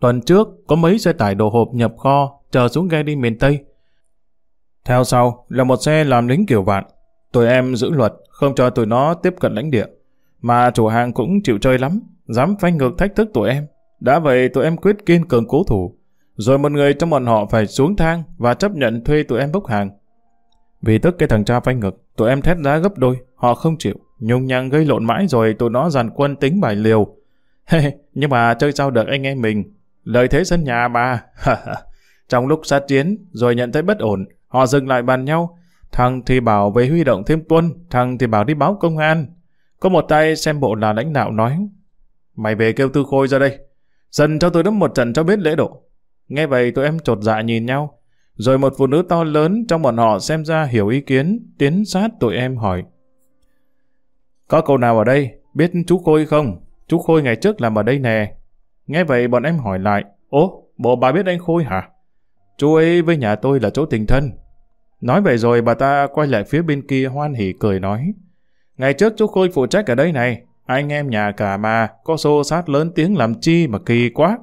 Tuần trước có mấy xe tải đồ hộp nhập kho chờ xuống ghe đi miền Tây. Theo sau là một xe làm lính kiểu vạn. Tụi em giữ luật không cho tụi nó tiếp cận lãnh địa. Mà chủ hàng cũng chịu chơi lắm, dám phanh ngược thách thức tụi em. Đã vậy tụi em quyết kiên cường cố thủ. Rồi một người trong bọn họ phải xuống thang và chấp nhận thuê tụi em bốc hàng. Vì tức cái thằng cha phanh ngực, tụi em thét giá gấp đôi, họ không chịu. Nhung nhăng gây lộn mãi rồi tụi nó dàn quân tính bài liều. Nhưng mà chơi sao được anh em mình. Lợi thế sân nhà mà. Trong lúc sát chiến, rồi nhận thấy bất ổn, họ dừng lại bàn nhau. Thằng thì bảo về huy động thêm quân, thằng thì bảo đi báo công an. Có một tay xem bộ là lãnh đạo nói, mày về kêu tư khôi ra đây. Dần cho tôi đấm một trận cho biết lễ độ. Nghe vậy tụi em trột dạ nhìn nhau. Rồi một phụ nữ to lớn trong bọn họ xem ra hiểu ý kiến, tiến sát tụi em hỏi. Có cậu nào ở đây, biết chú Khôi không? Chú Khôi ngày trước làm ở đây nè. Nghe vậy bọn em hỏi lại, Ố, bộ bà biết anh Khôi hả? Chú ấy với nhà tôi là chỗ tình thân. Nói vậy rồi bà ta quay lại phía bên kia hoan hỉ cười nói. Ngày trước chú Khôi phụ trách ở đây này, anh em nhà cả mà, có xô sát lớn tiếng làm chi mà kỳ quá.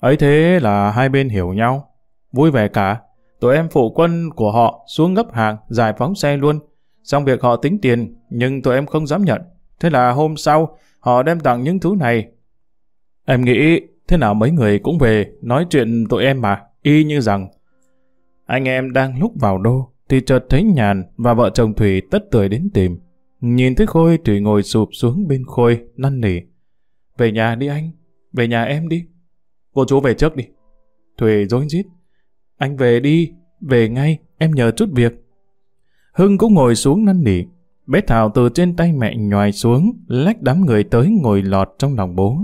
Ấy thế là hai bên hiểu nhau, vui vẻ cả. Tụi em phụ quân của họ xuống gấp hàng, giải phóng xe luôn. Xong việc họ tính tiền, nhưng tụi em không dám nhận. Thế là hôm sau, họ đem tặng những thứ này. Em nghĩ, thế nào mấy người cũng về, nói chuyện tụi em mà, y như rằng. Anh em đang lúc vào đô, thì chợt thấy Nhàn và vợ chồng Thủy tất tưởi đến tìm. Nhìn thấy Khôi, Thủy ngồi sụp xuống bên Khôi, năn nỉ. Về nhà đi anh, về nhà em đi. Cô chú về trước đi. Thủy dối rít anh về đi, về ngay, em nhờ chút việc. Hưng cũng ngồi xuống năn nỉ. Bé Thảo từ trên tay mẹ nhòi xuống, lách đám người tới ngồi lọt trong lòng bố.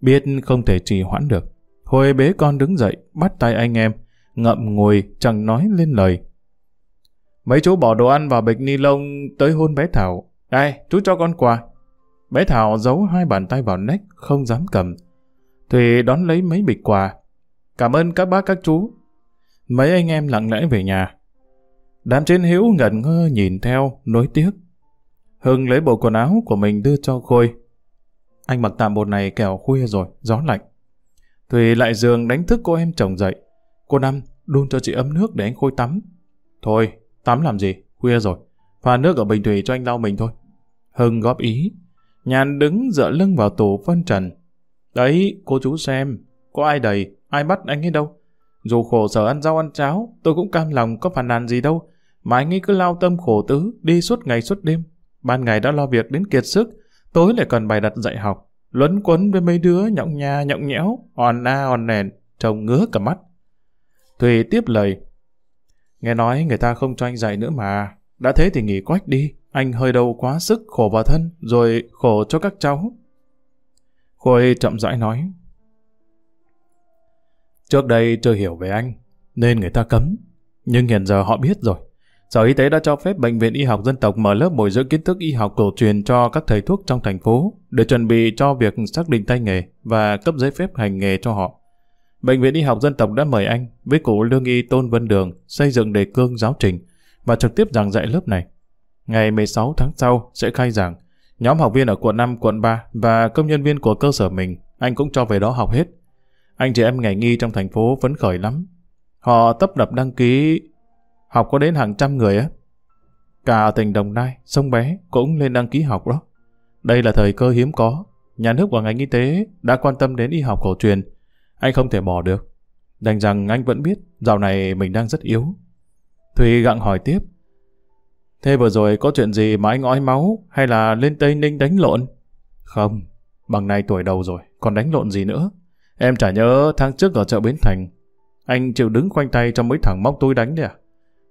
Biết không thể trì hoãn được. Hồi bế con đứng dậy, bắt tay anh em, ngậm ngùi chẳng nói lên lời. Mấy chú bỏ đồ ăn vào bịch ni lông tới hôn bé Thảo. Đây, chú cho con quà. Bé Thảo giấu hai bàn tay vào nách, không dám cầm. Thùy đón lấy mấy bịch quà. Cảm ơn các bác các chú. Mấy anh em lặng lẽ về nhà. Đám trên hữu ngẩn ngơ nhìn theo, nối tiếc. Hưng lấy bộ quần áo của mình đưa cho Khôi. Anh mặc tạm bộ này kẻo khuya rồi, gió lạnh. Thùy lại giường đánh thức cô em chồng dậy. Cô Năm đun cho chị ấm nước để anh Khôi tắm. Thôi, tắm làm gì, khuya rồi. Pha nước ở bình thủy cho anh lau mình thôi. Hưng góp ý. Nhàn đứng dựa lưng vào tủ phân trần, Đấy, cô chú xem, có ai đầy, ai bắt anh ấy đâu. Dù khổ sở ăn rau ăn cháo, tôi cũng cam lòng có phản nàn gì đâu. Mà anh ấy cứ lao tâm khổ tứ, đi suốt ngày suốt đêm. Ban ngày đã lo việc đến kiệt sức, tối lại còn bài đặt dạy học. luấn quấn với mấy đứa nhọng nha nhọng nhẽo, hòn na hòn nền, trông ngứa cả mắt. Thùy tiếp lời. Nghe nói người ta không cho anh dạy nữa mà. Đã thế thì nghỉ quách đi. Anh hơi đầu quá sức khổ vào thân, rồi khổ cho các cháu. Khôi chậm rãi nói. Trước đây chưa hiểu về anh, nên người ta cấm. Nhưng hiện giờ họ biết rồi. Sở Y tế đã cho phép Bệnh viện Y học dân tộc mở lớp bồi dưỡng kiến thức y học cổ truyền cho các thầy thuốc trong thành phố để chuẩn bị cho việc xác định tay nghề và cấp giấy phép hành nghề cho họ. Bệnh viện Y học dân tộc đã mời anh với cụ lương y Tôn Vân Đường xây dựng đề cương giáo trình và trực tiếp giảng dạy lớp này. Ngày 16 tháng sau sẽ khai giảng. Nhóm học viên ở quận 5, quận 3 và công nhân viên của cơ sở mình, anh cũng cho về đó học hết. Anh chị em ngày nghi trong thành phố phấn khởi lắm. Họ tấp đập đăng ký học có đến hàng trăm người á. Cả tỉnh Đồng Nai, sông bé cũng lên đăng ký học đó. Đây là thời cơ hiếm có. Nhà nước và ngành y tế đã quan tâm đến y học cổ truyền. Anh không thể bỏ được. Đành rằng anh vẫn biết dạo này mình đang rất yếu. Thùy gặng hỏi tiếp. Thế vừa rồi có chuyện gì mà anh ói máu hay là lên Tây Ninh đánh lộn? Không, bằng này tuổi đầu rồi, còn đánh lộn gì nữa? Em chả nhớ tháng trước ở chợ Bến Thành, anh chịu đứng khoanh tay cho mấy thằng móc túi đánh đấy à?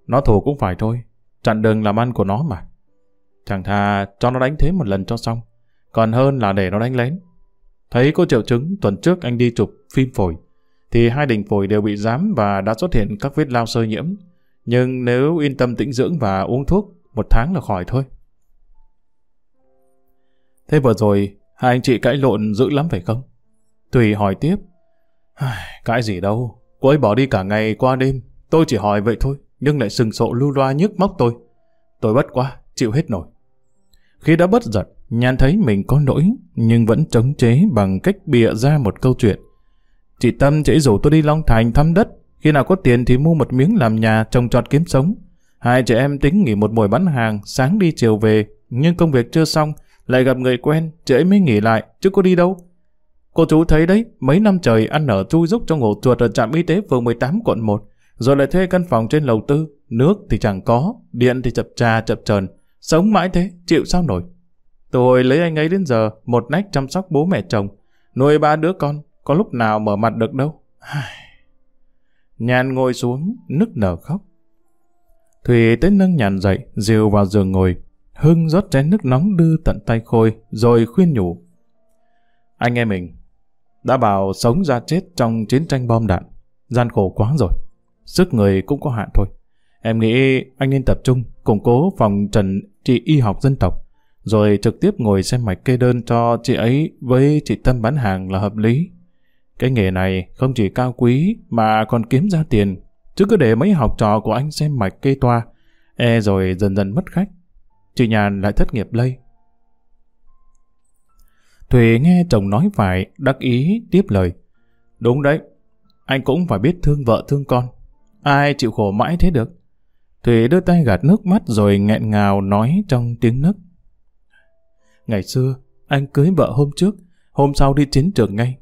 Nó thù cũng phải thôi, chặn đường làm ăn của nó mà. Chẳng thà cho nó đánh thế một lần cho xong, còn hơn là để nó đánh lén. Thấy có triệu chứng tuần trước anh đi chụp phim phổi, thì hai đỉnh phổi đều bị giám và đã xuất hiện các vết lao sơ nhiễm. Nhưng nếu yên tâm tĩnh dưỡng và uống thuốc, một tháng là khỏi thôi. Thế vừa rồi, hai anh chị cãi lộn dữ lắm phải không? Tùy hỏi tiếp. Cãi gì đâu, cô ấy bỏ đi cả ngày qua đêm. Tôi chỉ hỏi vậy thôi, nhưng lại sừng sộ lưu loa nhức móc tôi. Tôi bất quá, chịu hết nổi. Khi đã bất giật, nhàn thấy mình có lỗi, nhưng vẫn chống chế bằng cách bịa ra một câu chuyện. Chị Tâm chỉ rủ tôi đi Long Thành thăm đất, khi nào có tiền thì mua một miếng làm nhà trồng trọt kiếm sống. Hai trẻ em tính nghỉ một buổi bán hàng, sáng đi chiều về, nhưng công việc chưa xong, lại gặp người quen, chị ấy mới nghỉ lại, chứ có đi đâu. Cô chú thấy đấy, mấy năm trời ăn ở chui rúc trong ổ chuột ở trạm y tế phường 18 quận 1, rồi lại thuê căn phòng trên lầu tư, nước thì chẳng có, điện thì chập trà chập trờn, sống mãi thế, chịu sao nổi. tôi lấy anh ấy đến giờ, một nách chăm sóc bố mẹ chồng, nuôi ba đứa con, có lúc nào mở mặt được đâu. Nhàn ngồi xuống, nức nở khóc. thùy tới nâng nhàn dậy, dìu vào giường ngồi. Hưng rót chén nước nóng đưa tận tay Khôi, rồi khuyên nhủ. Anh em mình đã bảo sống ra chết trong chiến tranh bom đạn. Gian khổ quá rồi. Sức người cũng có hạn thôi. Em nghĩ anh nên tập trung, củng cố phòng trần trị y học dân tộc, rồi trực tiếp ngồi xem mạch kê đơn cho chị ấy với chị Tâm bán hàng là hợp lý. Cái nghề này không chỉ cao quý mà còn kiếm ra tiền, chứ cứ để mấy học trò của anh xem mạch kê toa, e rồi dần dần mất khách. Chị Nhàn lại thất nghiệp lây. Thùy nghe chồng nói phải, đắc ý tiếp lời. Đúng đấy, anh cũng phải biết thương vợ thương con. Ai chịu khổ mãi thế được? Thùy đưa tay gạt nước mắt rồi nghẹn ngào nói trong tiếng nấc. Ngày xưa, anh cưới vợ hôm trước, hôm sau đi chiến trường ngay.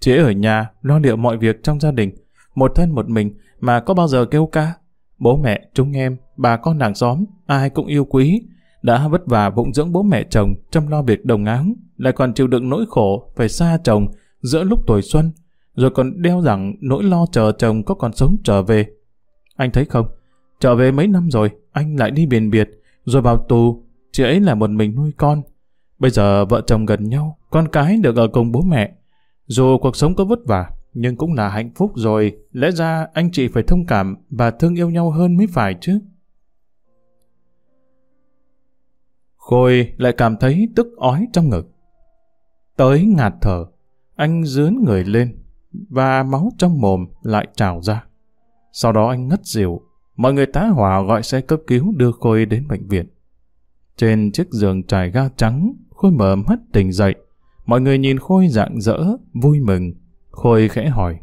Chị ở nhà, lo liệu mọi việc trong gia đình, một thân một mình mà có bao giờ kêu ca. Bố mẹ, chúng em, bà con nàng xóm, ai cũng yêu quý, đã vất vả phụng dưỡng bố mẹ chồng, chăm lo việc đồng áng, lại còn chịu đựng nỗi khổ phải xa chồng giữa lúc tuổi xuân, rồi còn đeo rằng nỗi lo chờ chồng có còn sống trở về. Anh thấy không, trở về mấy năm rồi, anh lại đi biển biệt, rồi vào tù, chị ấy là một mình nuôi con. Bây giờ vợ chồng gần nhau, con cái được ở cùng bố mẹ. Dù cuộc sống có vất vả, nhưng cũng là hạnh phúc rồi, lẽ ra anh chị phải thông cảm và thương yêu nhau hơn mới phải chứ. Khôi lại cảm thấy tức ói trong ngực. Tới ngạt thở, anh dướn người lên và máu trong mồm lại trào ra. Sau đó anh ngất xỉu, mọi người tá hỏa gọi xe cấp cứu đưa Khôi đến bệnh viện. Trên chiếc giường trải ga trắng, Khôi mở mắt tỉnh dậy. Mọi người nhìn Khôi rạng rỡ, vui mừng. Khôi khẽ hỏi.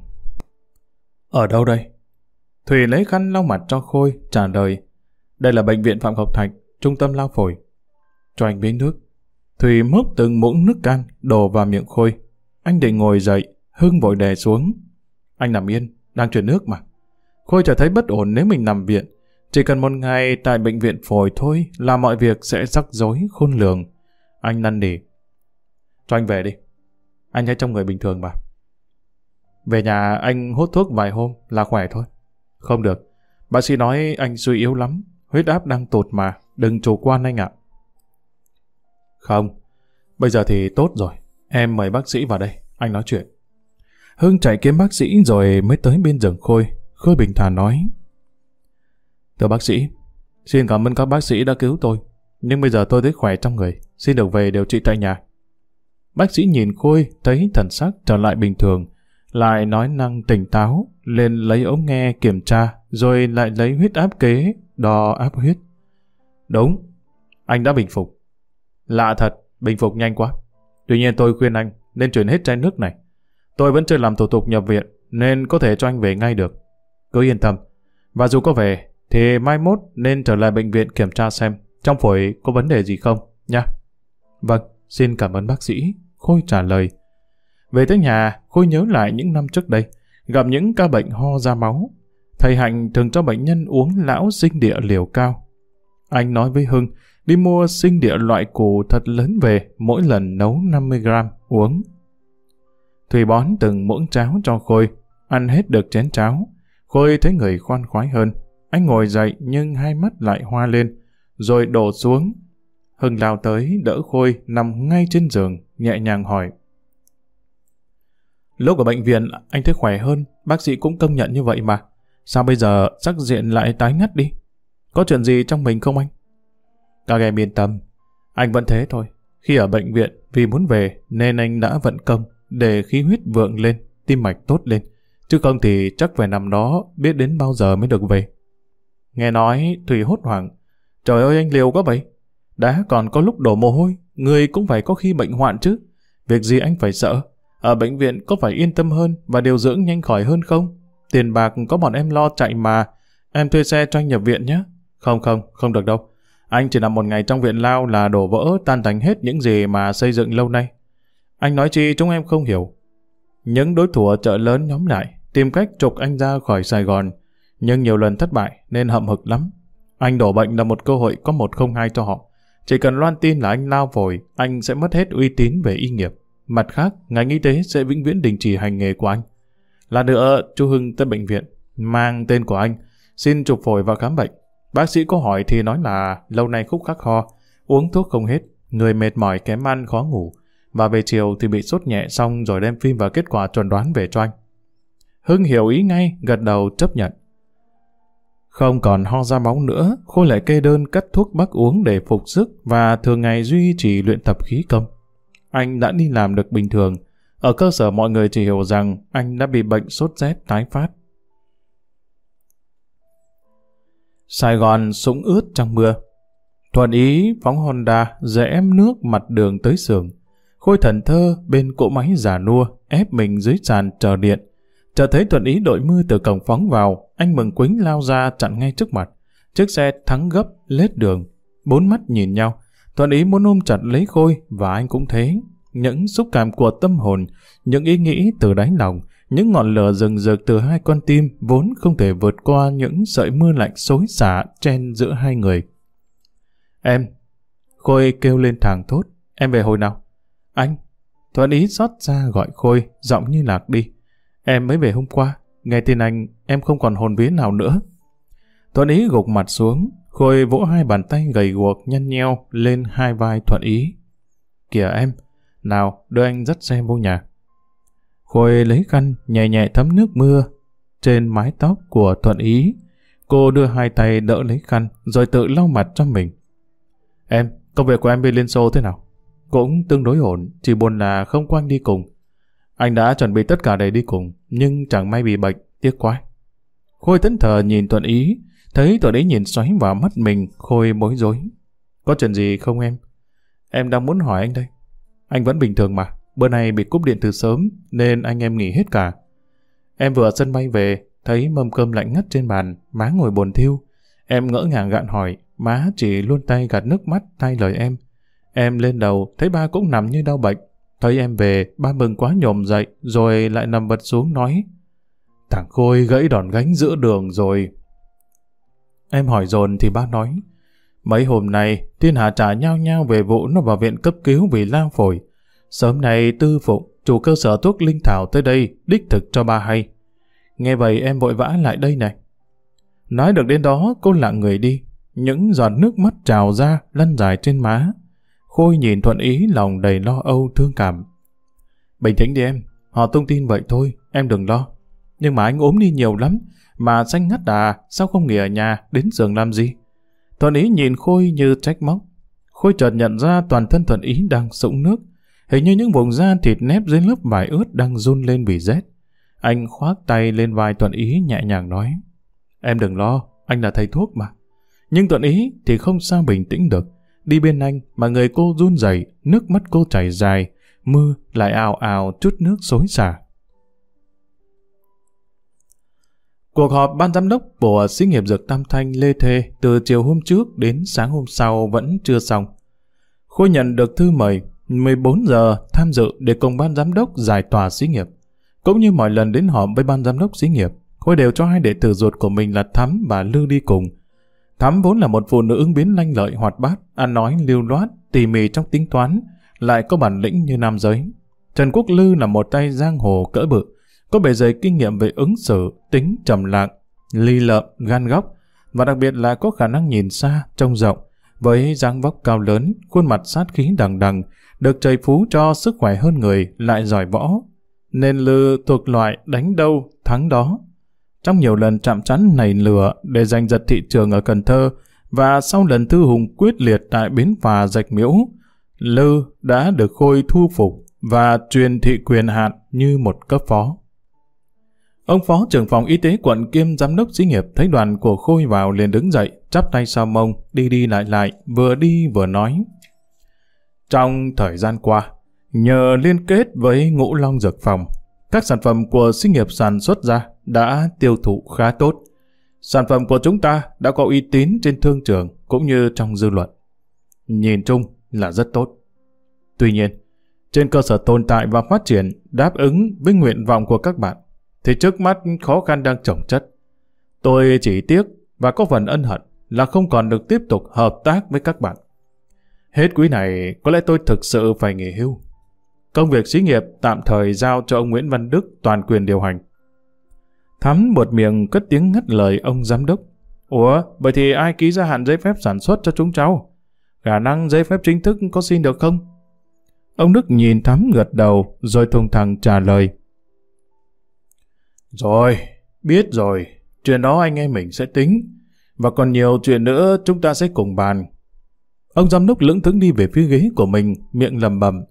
Ở đâu đây? Thùy lấy khăn lau mặt cho Khôi, trả lời. Đây là bệnh viện Phạm Ngọc Thạch, trung tâm lao phổi. Cho anh bế nước. Thùy múc từng muỗng nước can, đổ vào miệng Khôi. Anh định ngồi dậy, Hưng vội đè xuống. Anh nằm yên, đang truyền nước mà. Khôi trở thấy bất ổn nếu mình nằm viện. Chỉ cần một ngày tại bệnh viện phổi thôi là mọi việc sẽ rắc rối khôn lường. Anh năn nỉ. Cho anh về đi. Anh hãy trong người bình thường mà. Về nhà anh hút thuốc vài hôm là khỏe thôi. Không được. Bác sĩ nói anh suy yếu lắm. Huyết áp đang tụt mà. Đừng chủ quan anh ạ. Không. Bây giờ thì tốt rồi. Em mời bác sĩ vào đây. Anh nói chuyện. Hưng chạy kiếm bác sĩ rồi mới tới bên giường Khôi. Khôi bình thản nói. Thưa bác sĩ, xin cảm ơn các bác sĩ đã cứu tôi. Nhưng bây giờ tôi thấy khỏe trong người. Xin được về điều trị tại nhà. Bác sĩ nhìn Khôi, thấy thần sắc trở lại bình thường, lại nói năng tỉnh táo, lên lấy ống nghe kiểm tra, rồi lại lấy huyết áp kế, đo áp huyết. Đúng, anh đã bình phục. Lạ thật, bình phục nhanh quá. Tuy nhiên tôi khuyên anh nên chuyển hết chai nước này. Tôi vẫn chưa làm thủ tục nhập viện, nên có thể cho anh về ngay được. Cứ yên tâm. Và dù có về, thì mai mốt nên trở lại bệnh viện kiểm tra xem trong phổi có vấn đề gì không, nha. Vâng, xin cảm ơn bác sĩ. Khôi trả lời. Về tới nhà, Khôi nhớ lại những năm trước đây, gặp những ca bệnh ho ra máu. Thầy Hạnh thường cho bệnh nhân uống lão sinh địa liều cao. Anh nói với Hưng, đi mua sinh địa loại củ thật lớn về, mỗi lần nấu 50 gram uống. Thùy bón từng muỗng cháo cho Khôi, ăn hết được chén cháo. Khôi thấy người khoan khoái hơn. Anh ngồi dậy nhưng hai mắt lại hoa lên, rồi đổ xuống. Hưng lao tới đỡ Khôi nằm ngay trên giường, nhẹ nhàng hỏi. Lúc ở bệnh viện, anh thấy khỏe hơn, bác sĩ cũng công nhận như vậy mà. Sao bây giờ sắc diện lại tái ngắt đi? Có chuyện gì trong mình không anh? Các em yên tâm, anh vẫn thế thôi. Khi ở bệnh viện, vì muốn về nên anh đã vận công để khí huyết vượng lên, tim mạch tốt lên. Chứ không thì chắc phải nằm đó biết đến bao giờ mới được về. Nghe nói Thùy hốt hoảng. Trời ơi anh liều quá vậy. Đã còn có lúc đổ mồ hôi, người cũng phải có khi bệnh hoạn chứ. Việc gì anh phải sợ? Ở bệnh viện có phải yên tâm hơn và điều dưỡng nhanh khỏi hơn không? Tiền bạc có bọn em lo chạy mà. Em thuê xe cho anh nhập viện nhé. Không không, không được đâu. Anh chỉ nằm một ngày trong viện lao là đổ vỡ tan thành hết những gì mà xây dựng lâu nay. Anh nói chi chúng em không hiểu. Những đối thủ ở chợ lớn nhóm lại, tìm cách trục anh ra khỏi Sài Gòn, nhưng nhiều lần thất bại nên hậm hực lắm. Anh đổ bệnh là một cơ hội có một không hai cho họ. Chỉ cần loan tin là anh lao phổi, anh sẽ mất hết uy tín về y nghiệp. Mặt khác, ngành y tế sẽ vĩnh viễn đình chỉ hành nghề của anh. Là nữa, chú Hưng tới bệnh viện, mang tên của anh, xin chụp phổi và khám bệnh. Bác sĩ có hỏi thì nói là lâu nay khúc khắc ho, uống thuốc không hết, người mệt mỏi kém ăn khó ngủ, và về chiều thì bị sốt nhẹ xong rồi đem phim và kết quả chuẩn đoán về cho anh. Hưng hiểu ý ngay, gật đầu chấp nhận. Không còn ho ra máu nữa, Khôi lại kê đơn cắt thuốc bắc uống để phục sức và thường ngày duy trì luyện tập khí công. Anh đã đi làm được bình thường. Ở cơ sở mọi người chỉ hiểu rằng anh đã bị bệnh sốt rét tái phát. Sài Gòn sũng ướt trong mưa. Thuận ý phóng Honda rẽ nước mặt đường tới sườn. Khôi thần thơ bên cỗ máy giả nua ép mình dưới sàn chờ điện. Chờ thấy Thuận ý đội mưa từ cổng phóng vào, anh mừng quính lao ra chặn ngay trước mặt. Chiếc xe thắng gấp, lết đường. Bốn mắt nhìn nhau. Thuận ý muốn ôm chặt lấy Khôi và anh cũng thế. Những xúc cảm của tâm hồn, những ý nghĩ từ đáy lòng, những ngọn lửa rừng rực từ hai con tim vốn không thể vượt qua những sợi mưa lạnh xối xả chen giữa hai người. Em, Khôi kêu lên thẳng thốt, em về hồi nào? Anh, Thuận ý xót ra gọi Khôi, giọng như lạc đi. Em mới về hôm qua, nghe tin anh, em không còn hồn vía nào nữa. Thuận ý gục mặt xuống, Khôi vỗ hai bàn tay gầy guộc nhăn nheo lên hai vai Thuận ý. Kìa em, nào đưa anh dắt xe vô nhà. Khôi lấy khăn nhẹ nhẹ thấm nước mưa trên mái tóc của Thuận ý. Cô đưa hai tay đỡ lấy khăn rồi tự lau mặt cho mình. Em, công việc của em bên Liên Xô thế nào? Cũng tương đối ổn, chỉ buồn là không quan đi cùng. Anh đã chuẩn bị tất cả để đi cùng, nhưng chẳng may bị bệnh, tiếc quá. Khôi tấn thờ nhìn Thuận Ý, thấy Thuận Ý nhìn xoáy vào mắt mình, Khôi bối rối. Có chuyện gì không em? Em đang muốn hỏi anh đây. Anh vẫn bình thường mà, bữa nay bị cúp điện từ sớm, nên anh em nghỉ hết cả. Em vừa ở sân bay về, thấy mâm cơm lạnh ngắt trên bàn, má ngồi buồn thiêu. Em ngỡ ngàng gạn hỏi, má chỉ luôn tay gạt nước mắt thay lời em. Em lên đầu, thấy ba cũng nằm như đau bệnh, Thấy em về, ba mừng quá nhồm dậy, rồi lại nằm vật xuống nói. Thằng Khôi gãy đòn gánh giữa đường rồi. Em hỏi dồn thì ba nói. Mấy hôm nay, thiên hạ trả nhau nhau về vụ nó vào viện cấp cứu vì lao phổi. Sớm nay tư phụng, chủ cơ sở thuốc linh thảo tới đây, đích thực cho ba hay. Nghe vậy em vội vã lại đây này. Nói được đến đó, cô lặng người đi. Những giọt nước mắt trào ra, lăn dài trên má. Khôi nhìn thuận ý lòng đầy lo âu thương cảm. Bình tĩnh đi em, họ tung tin vậy thôi, em đừng lo. Nhưng mà anh ốm đi nhiều lắm, mà xanh ngắt à, sao không nghỉ ở nhà, đến giường làm gì? Thuận ý nhìn Khôi như trách móc. Khôi chợt nhận ra toàn thân Thuận ý đang sũng nước. Hình như những vùng da thịt nếp dưới lớp vải ướt đang run lên vì rét. Anh khoác tay lên vai Thuận ý nhẹ nhàng nói. Em đừng lo, anh là thầy thuốc mà. Nhưng Thuận ý thì không sao bình tĩnh được. Đi bên anh mà người cô run rẩy, nước mắt cô chảy dài, mưa lại ào ào chút nước xối xả. Cuộc họp ban giám đốc của xí nghiệp dược Tam Thanh Lê Thê từ chiều hôm trước đến sáng hôm sau vẫn chưa xong. Khôi nhận được thư mời 14 giờ tham dự để cùng ban giám đốc giải tòa xí nghiệp. Cũng như mọi lần đến họp với ban giám đốc xí nghiệp, Khôi đều cho hai đệ tử ruột của mình là Thắm và Lư đi cùng. Thắm vốn là một phụ nữ ứng biến lanh lợi hoạt bát, ăn nói lưu loát, tỉ mỉ trong tính toán, lại có bản lĩnh như nam giới. Trần Quốc Lư là một tay giang hồ cỡ bự, có bề dày kinh nghiệm về ứng xử, tính trầm lặng, ly lợm, gan góc, và đặc biệt là có khả năng nhìn xa, trông rộng, với dáng vóc cao lớn, khuôn mặt sát khí đằng đằng, được trời phú cho sức khỏe hơn người, lại giỏi võ. Nên Lư thuộc loại đánh đâu, thắng đó. Trong nhiều lần chạm chắn nảy lửa để giành giật thị trường ở Cần Thơ, và sau lần thư hùng quyết liệt tại bến phà rạch miễu, Lư đã được Khôi thu phục và truyền thị quyền hạn như một cấp phó. Ông phó trưởng phòng y tế quận kiêm giám đốc xí nghiệp thấy đoàn của Khôi vào liền đứng dậy, chắp tay sau mông, đi đi lại lại, vừa đi vừa nói. Trong thời gian qua, nhờ liên kết với ngũ long dược phòng, các sản phẩm của sinh nghiệp sản xuất ra đã tiêu thụ khá tốt. Sản phẩm của chúng ta đã có uy tín trên thương trường cũng như trong dư luận. Nhìn chung là rất tốt. Tuy nhiên, trên cơ sở tồn tại và phát triển đáp ứng với nguyện vọng của các bạn, thì trước mắt khó khăn đang chồng chất. Tôi chỉ tiếc và có phần ân hận là không còn được tiếp tục hợp tác với các bạn. Hết quý này, có lẽ tôi thực sự phải nghỉ hưu. Công việc xí nghiệp tạm thời giao cho ông Nguyễn Văn Đức toàn quyền điều hành. Thắm một miệng cất tiếng ngắt lời ông giám đốc. Ủa, vậy thì ai ký ra hạn giấy phép sản xuất cho chúng cháu? Khả năng giấy phép chính thức có xin được không? Ông Đức nhìn Thắm gật đầu, rồi thùng thẳng trả lời. Rồi, biết rồi, chuyện đó anh em mình sẽ tính. Và còn nhiều chuyện nữa chúng ta sẽ cùng bàn. Ông giám đốc lững thững đi về phía ghế của mình, miệng lầm bầm.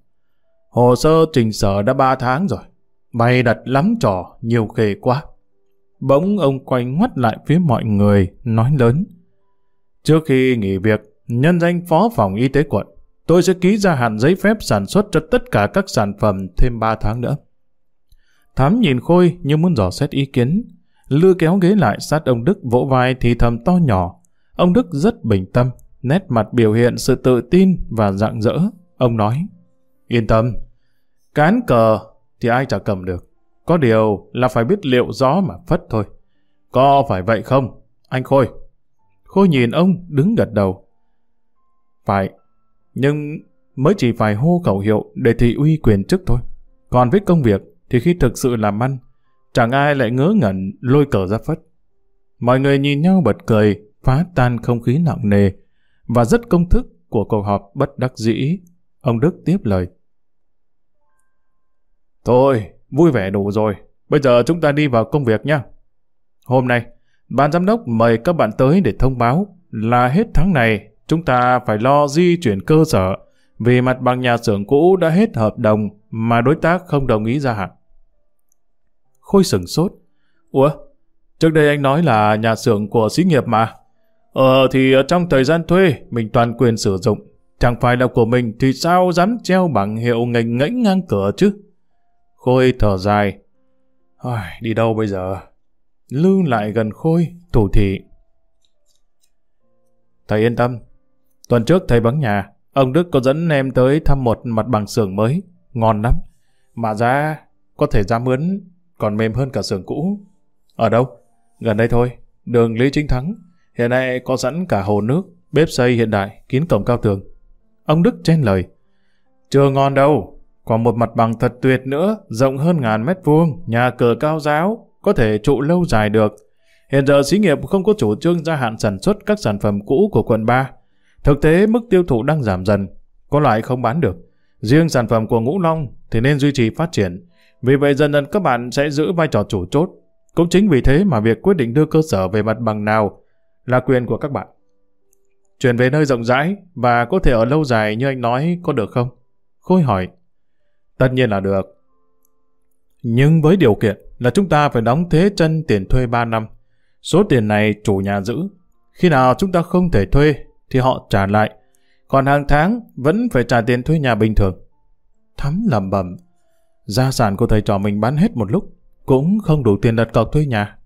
Hồ sơ trình sở đã ba tháng rồi. Bày đặt lắm trò, nhiều khề quá. Bỗng ông quay ngoắt lại phía mọi người, nói lớn. Trước khi nghỉ việc, nhân danh phó phòng y tế quận, tôi sẽ ký ra hạn giấy phép sản xuất cho tất cả các sản phẩm thêm 3 tháng nữa. Thám nhìn Khôi như muốn dò xét ý kiến. lưa kéo ghế lại sát ông Đức vỗ vai thì thầm to nhỏ. Ông Đức rất bình tâm, nét mặt biểu hiện sự tự tin và rạng rỡ. Ông nói, yên tâm, cán cờ thì ai chả cầm được. Có điều là phải biết liệu gió mà phất thôi. Có phải vậy không, anh Khôi? Khôi nhìn ông đứng gật đầu. Phải, nhưng mới chỉ phải hô khẩu hiệu để thị uy quyền chức thôi. Còn với công việc thì khi thực sự làm ăn, chẳng ai lại ngớ ngẩn lôi cờ ra phất. Mọi người nhìn nhau bật cười, phá tan không khí nặng nề và rất công thức của cuộc họp bất đắc dĩ. Ông Đức tiếp lời. Thôi, vui vẻ đủ rồi. Bây giờ chúng ta đi vào công việc nhé. Hôm nay, ban giám đốc mời các bạn tới để thông báo là hết tháng này chúng ta phải lo di chuyển cơ sở vì mặt bằng nhà xưởng cũ đã hết hợp đồng mà đối tác không đồng ý gia hạn. Khôi sừng sốt. Ủa, trước đây anh nói là nhà xưởng của xí nghiệp mà. Ờ thì trong thời gian thuê mình toàn quyền sử dụng. Chẳng phải là của mình thì sao dám treo bảng hiệu ngành ngẫnh ngang cửa chứ? Khôi thở dài. đi đâu bây giờ? Lưu lại gần Khôi, thủ thị. Thầy yên tâm. Tuần trước thầy vắng nhà, ông Đức có dẫn em tới thăm một mặt bằng xưởng mới. Ngon lắm. Mà ra có thể ra mướn còn mềm hơn cả xưởng cũ. Ở đâu? Gần đây thôi, đường Lý Chính Thắng. Hiện nay có sẵn cả hồ nước, bếp xây hiện đại, kín cổng cao tường. Ông Đức chen lời. Chưa ngon đâu, còn một mặt bằng thật tuyệt nữa, rộng hơn ngàn mét vuông, nhà cửa cao giáo, có thể trụ lâu dài được. Hiện giờ xí nghiệp không có chủ trương gia hạn sản xuất các sản phẩm cũ của quận 3. Thực tế mức tiêu thụ đang giảm dần, có loại không bán được. Riêng sản phẩm của Ngũ Long thì nên duy trì phát triển. Vì vậy dần dần các bạn sẽ giữ vai trò chủ chốt. Cũng chính vì thế mà việc quyết định đưa cơ sở về mặt bằng nào là quyền của các bạn. Chuyển về nơi rộng rãi và có thể ở lâu dài như anh nói có được không? Khôi hỏi. Tất nhiên là được. Nhưng với điều kiện là chúng ta phải đóng thế chân tiền thuê 3 năm. Số tiền này chủ nhà giữ. Khi nào chúng ta không thể thuê thì họ trả lại. Còn hàng tháng vẫn phải trả tiền thuê nhà bình thường. Thắm lầm bẩm. Gia sản của thầy trò mình bán hết một lúc. Cũng không đủ tiền đặt cọc thuê nhà.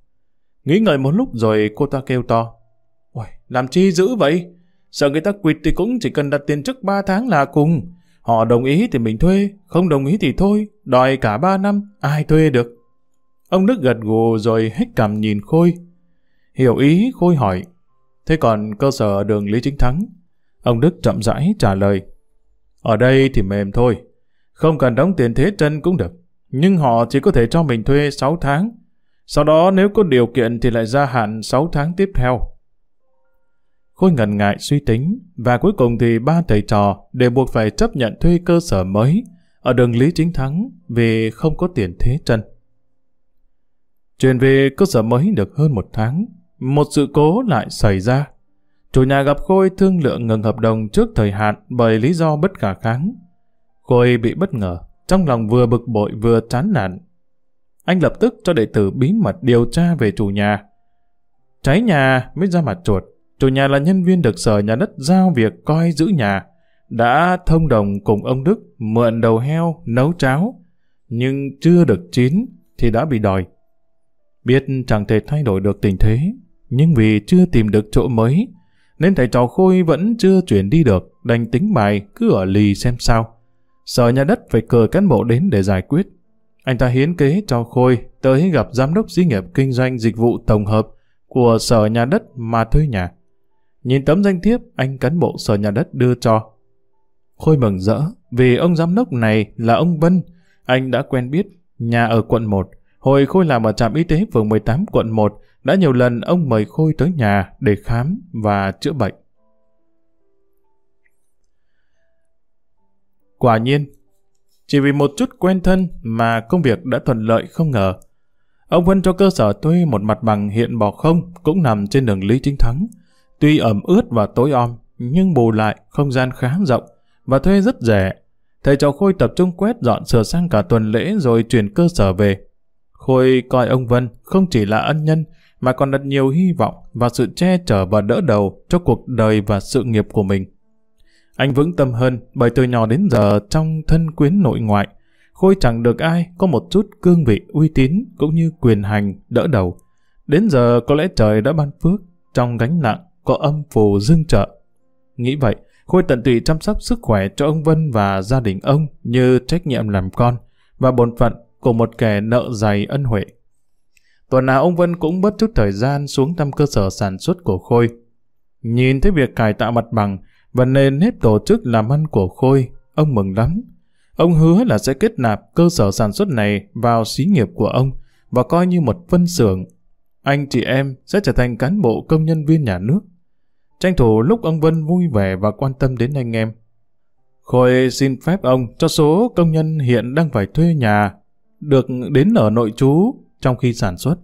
Nghĩ ngợi một lúc rồi cô ta kêu to. Làm chi giữ vậy? Sợ người ta quỵt thì cũng chỉ cần đặt tiền trước 3 tháng là cùng. Họ đồng ý thì mình thuê, không đồng ý thì thôi, đòi cả 3 năm, ai thuê được. Ông Đức gật gù rồi hết cằm nhìn Khôi. Hiểu ý, Khôi hỏi. Thế còn cơ sở đường Lý Chính Thắng? Ông Đức chậm rãi trả lời. Ở đây thì mềm thôi, không cần đóng tiền thế chân cũng được. Nhưng họ chỉ có thể cho mình thuê 6 tháng. Sau đó nếu có điều kiện thì lại gia hạn 6 tháng tiếp theo. Khôi ngần ngại suy tính, và cuối cùng thì ba thầy trò đều buộc phải chấp nhận thuê cơ sở mới ở đường Lý Chính Thắng vì không có tiền thế chân. Chuyển về cơ sở mới được hơn một tháng, một sự cố lại xảy ra. Chủ nhà gặp Khôi thương lượng ngừng hợp đồng trước thời hạn bởi lý do bất khả kháng. Khôi bị bất ngờ, trong lòng vừa bực bội vừa chán nản. Anh lập tức cho đệ tử bí mật điều tra về chủ nhà. Cháy nhà mới ra mặt chuột. Chủ nhà là nhân viên được sở nhà đất giao việc coi giữ nhà, đã thông đồng cùng ông Đức mượn đầu heo nấu cháo, nhưng chưa được chín thì đã bị đòi. Biết chẳng thể thay đổi được tình thế, nhưng vì chưa tìm được chỗ mới, nên thầy trò Khôi vẫn chưa chuyển đi được, đành tính bài cứ ở lì xem sao. Sở nhà đất phải cờ cán bộ đến để giải quyết. Anh ta hiến kế cho Khôi tới gặp giám đốc xí nghiệp kinh doanh dịch vụ tổng hợp của sở nhà đất mà thuê nhà. Nhìn tấm danh thiếp anh cán bộ sở nhà đất đưa cho. Khôi mừng rỡ vì ông giám đốc này là ông Vân. Anh đã quen biết, nhà ở quận 1. Hồi Khôi làm ở trạm y tế phường 18 quận 1, đã nhiều lần ông mời Khôi tới nhà để khám và chữa bệnh. Quả nhiên, chỉ vì một chút quen thân mà công việc đã thuận lợi không ngờ. Ông Vân cho cơ sở thuê một mặt bằng hiện bỏ không cũng nằm trên đường Lý Chính Thắng. Tuy ẩm ướt và tối om, nhưng bù lại không gian khá rộng và thuê rất rẻ. Thầy cháu Khôi tập trung quét dọn sửa sang cả tuần lễ rồi chuyển cơ sở về. Khôi coi ông Vân không chỉ là ân nhân mà còn đặt nhiều hy vọng và sự che chở và đỡ đầu cho cuộc đời và sự nghiệp của mình. Anh vững tâm hơn bởi từ nhỏ đến giờ trong thân quyến nội ngoại, Khôi chẳng được ai có một chút cương vị uy tín cũng như quyền hành đỡ đầu. Đến giờ có lẽ trời đã ban phước, trong gánh nặng có âm phù dưng trợ. Nghĩ vậy, Khôi tận tụy chăm sóc sức khỏe cho ông Vân và gia đình ông như trách nhiệm làm con và bổn phận của một kẻ nợ dày ân huệ. Tuần nào ông Vân cũng bớt chút thời gian xuống thăm cơ sở sản xuất của Khôi. Nhìn thấy việc cải tạo mặt bằng và nền nếp tổ chức làm ăn của Khôi, ông mừng lắm. Ông hứa là sẽ kết nạp cơ sở sản xuất này vào xí nghiệp của ông và coi như một phân xưởng. Anh chị em sẽ trở thành cán bộ công nhân viên nhà nước. Tranh thủ lúc ông Vân vui vẻ và quan tâm đến anh em. Khôi xin phép ông cho số công nhân hiện đang phải thuê nhà được đến ở nội trú trong khi sản xuất.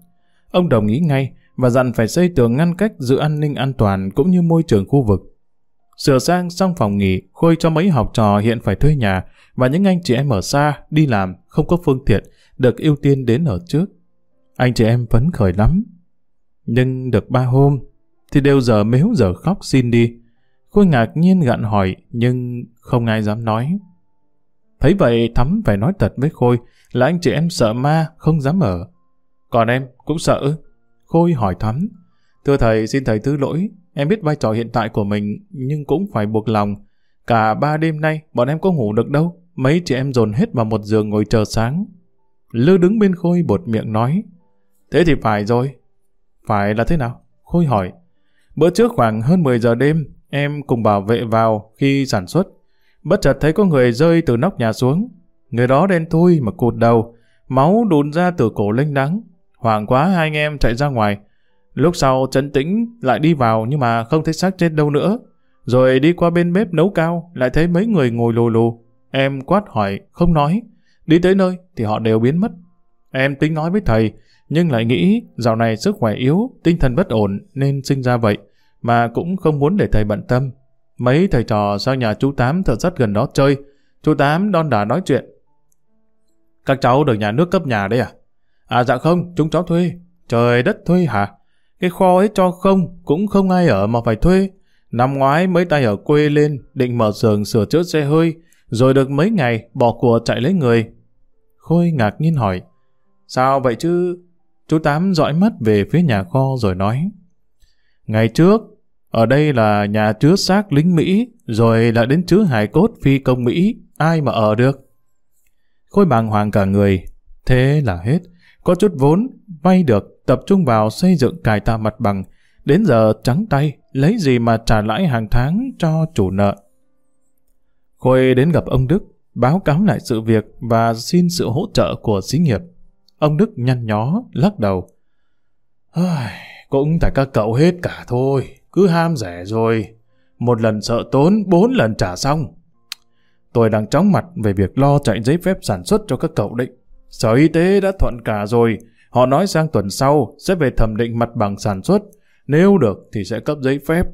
Ông đồng ý ngay và dặn phải xây tường ngăn cách giữ an ninh an toàn cũng như môi trường khu vực. Sửa sang xong phòng nghỉ, Khôi cho mấy học trò hiện phải thuê nhà và những anh chị em ở xa, đi làm, không có phương tiện, được ưu tiên đến ở trước. Anh chị em phấn khởi lắm. Nhưng được ba hôm, thì đều giờ mếu giờ khóc xin đi. Khôi ngạc nhiên gặn hỏi, nhưng không ai dám nói. Thấy vậy Thắm phải nói thật với Khôi là anh chị em sợ ma, không dám ở. Còn em cũng sợ Khôi hỏi Thắm. Thưa thầy, xin thầy thứ lỗi, Em biết vai trò hiện tại của mình, nhưng cũng phải buộc lòng. Cả ba đêm nay, bọn em có ngủ được đâu. Mấy chị em dồn hết vào một giường ngồi chờ sáng. Lư đứng bên Khôi bột miệng nói. Thế thì phải rồi. Phải là thế nào? Khôi hỏi. Bữa trước khoảng hơn 10 giờ đêm, em cùng bảo vệ vào khi sản xuất. Bất chợt thấy có người rơi từ nóc nhà xuống. Người đó đen thui mà cụt đầu, máu đùn ra từ cổ lênh đắng. Hoảng quá hai anh em chạy ra ngoài. Lúc sau chấn tĩnh lại đi vào nhưng mà không thấy xác chết đâu nữa. Rồi đi qua bên bếp nấu cao, lại thấy mấy người ngồi lù lù. Em quát hỏi, không nói. Đi tới nơi thì họ đều biến mất. Em tính nói với thầy, nhưng lại nghĩ dạo này sức khỏe yếu, tinh thần bất ổn nên sinh ra vậy, mà cũng không muốn để thầy bận tâm. Mấy thầy trò sang nhà chú Tám thật rất gần đó chơi, chú Tám đon đả nói chuyện. Các cháu được nhà nước cấp nhà đấy à? À dạ không, chúng cháu thuê. Trời đất thuê hả? Cái kho ấy cho không, cũng không ai ở mà phải thuê. Năm ngoái mấy tay ở quê lên, định mở giường sửa chữa xe hơi, rồi được mấy ngày bỏ của chạy lấy người. Khôi ngạc nhiên hỏi, sao vậy chứ? Chú Tám dõi mắt về phía nhà kho rồi nói, ngày trước, ở đây là nhà chứa xác lính Mỹ, rồi lại đến chứa hài cốt phi công Mỹ, ai mà ở được? Khôi bàng hoàng cả người, thế là hết, có chút vốn, vay được, tập trung vào xây dựng cải tạo mặt bằng, đến giờ trắng tay, lấy gì mà trả lãi hàng tháng cho chủ nợ. Khôi đến gặp ông Đức, báo cáo lại sự việc và xin sự hỗ trợ của xí nghiệp. Ông Đức nhăn nhó, lắc đầu. Cũng tại các cậu hết cả thôi, cứ ham rẻ rồi. Một lần sợ tốn, bốn lần trả xong. Tôi đang chóng mặt về việc lo chạy giấy phép sản xuất cho các cậu định. Sở Y tế đã thuận cả rồi, họ nói sang tuần sau sẽ về thẩm định mặt bằng sản xuất, nếu được thì sẽ cấp giấy phép.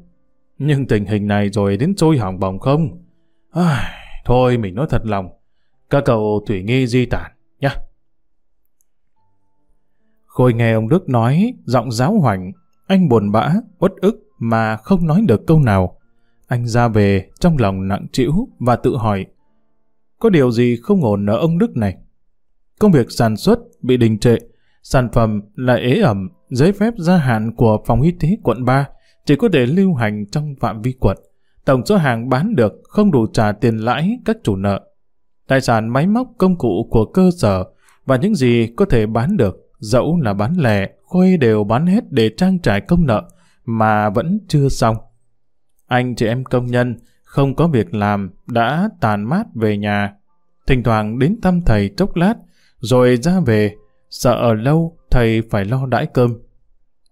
Nhưng tình hình này rồi đến trôi hỏng bỏng không? À, thôi mình nói thật lòng. Các cậu thủy nghi di tản, Khôi nghe ông Đức nói, giọng giáo hoảnh, anh buồn bã, uất ức mà không nói được câu nào. Anh ra về trong lòng nặng trĩu và tự hỏi, có điều gì không ổn ở ông Đức này? Công việc sản xuất bị đình trệ, sản phẩm lại ế ẩm, giấy phép gia hạn của phòng y tế quận 3 chỉ có thể lưu hành trong phạm vi quận. Tổng số hàng bán được không đủ trả tiền lãi các chủ nợ. Tài sản máy móc công cụ của cơ sở và những gì có thể bán được, dẫu là bán lẻ, Khuê đều bán hết để trang trải công nợ mà vẫn chưa xong. Anh chị em công nhân không có việc làm đã tàn mát về nhà. Thỉnh thoảng đến thăm thầy chốc lát rồi ra về, sợ ở lâu thầy phải lo đãi cơm.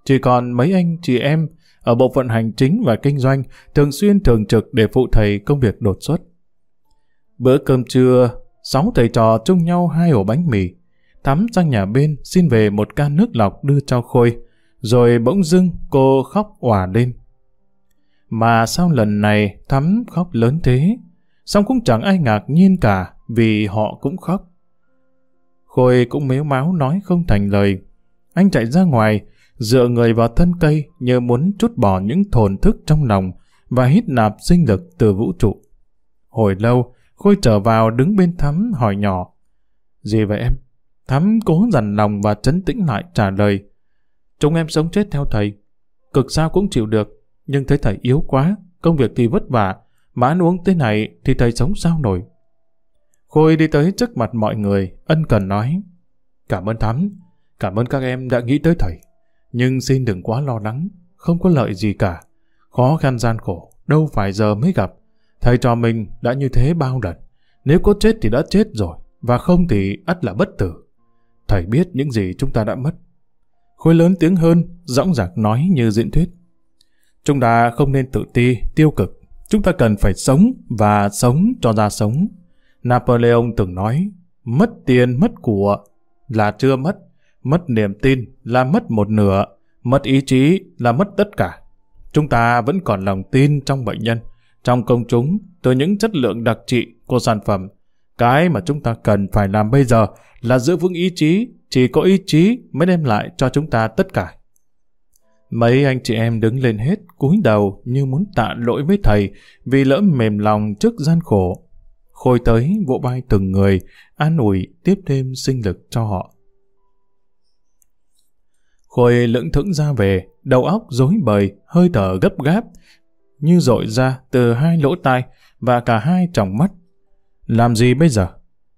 Chỉ còn mấy anh chị em ở bộ phận hành chính và kinh doanh thường xuyên thường trực để phụ thầy công việc đột xuất. Bữa cơm trưa, sáu thầy trò chung nhau hai ổ bánh mì. Thắm sang nhà bên xin về một can nước lọc đưa cho Khôi, rồi bỗng dưng cô khóc òa lên. Mà sao lần này Thắm khóc lớn thế? Xong cũng chẳng ai ngạc nhiên cả vì họ cũng khóc. Khôi cũng mếu máu nói không thành lời. Anh chạy ra ngoài, dựa người vào thân cây như muốn trút bỏ những thồn thức trong lòng và hít nạp sinh lực từ vũ trụ. Hồi lâu, Khôi trở vào đứng bên Thắm hỏi nhỏ. Gì vậy em? Thắm cố dằn lòng và chấn tĩnh lại trả lời. Chúng em sống chết theo thầy. Cực sao cũng chịu được, nhưng thấy thầy yếu quá, công việc thì vất vả, mà ăn uống thế này thì thầy sống sao nổi. Khôi đi tới trước mặt mọi người, ân cần nói. Cảm ơn Thắm, cảm ơn các em đã nghĩ tới thầy. Nhưng xin đừng quá lo lắng, không có lợi gì cả. Khó khăn gian khổ, đâu phải giờ mới gặp. Thầy trò mình đã như thế bao lần. Nếu có chết thì đã chết rồi, và không thì ắt là bất tử. Thầy biết những gì chúng ta đã mất. Khối lớn tiếng hơn, dõng dạc nói như diễn thuyết. Chúng ta không nên tự ti, tiêu cực. Chúng ta cần phải sống và sống cho ra sống. Napoleon từng nói, mất tiền, mất của là chưa mất, mất niềm tin là mất một nửa, mất ý chí là mất tất cả. Chúng ta vẫn còn lòng tin trong bệnh nhân, trong công chúng, từ những chất lượng đặc trị của sản phẩm. Cái mà chúng ta cần phải làm bây giờ là giữ vững ý chí, chỉ có ý chí mới đem lại cho chúng ta tất cả. Mấy anh chị em đứng lên hết, cúi đầu như muốn tạ lỗi với thầy vì lỡ mềm lòng trước gian khổ. Khôi tới vỗ vai từng người, an ủi tiếp thêm sinh lực cho họ. Khôi lững thững ra về, đầu óc rối bời, hơi thở gấp gáp, như dội ra từ hai lỗ tai và cả hai tròng mắt. Làm gì bây giờ?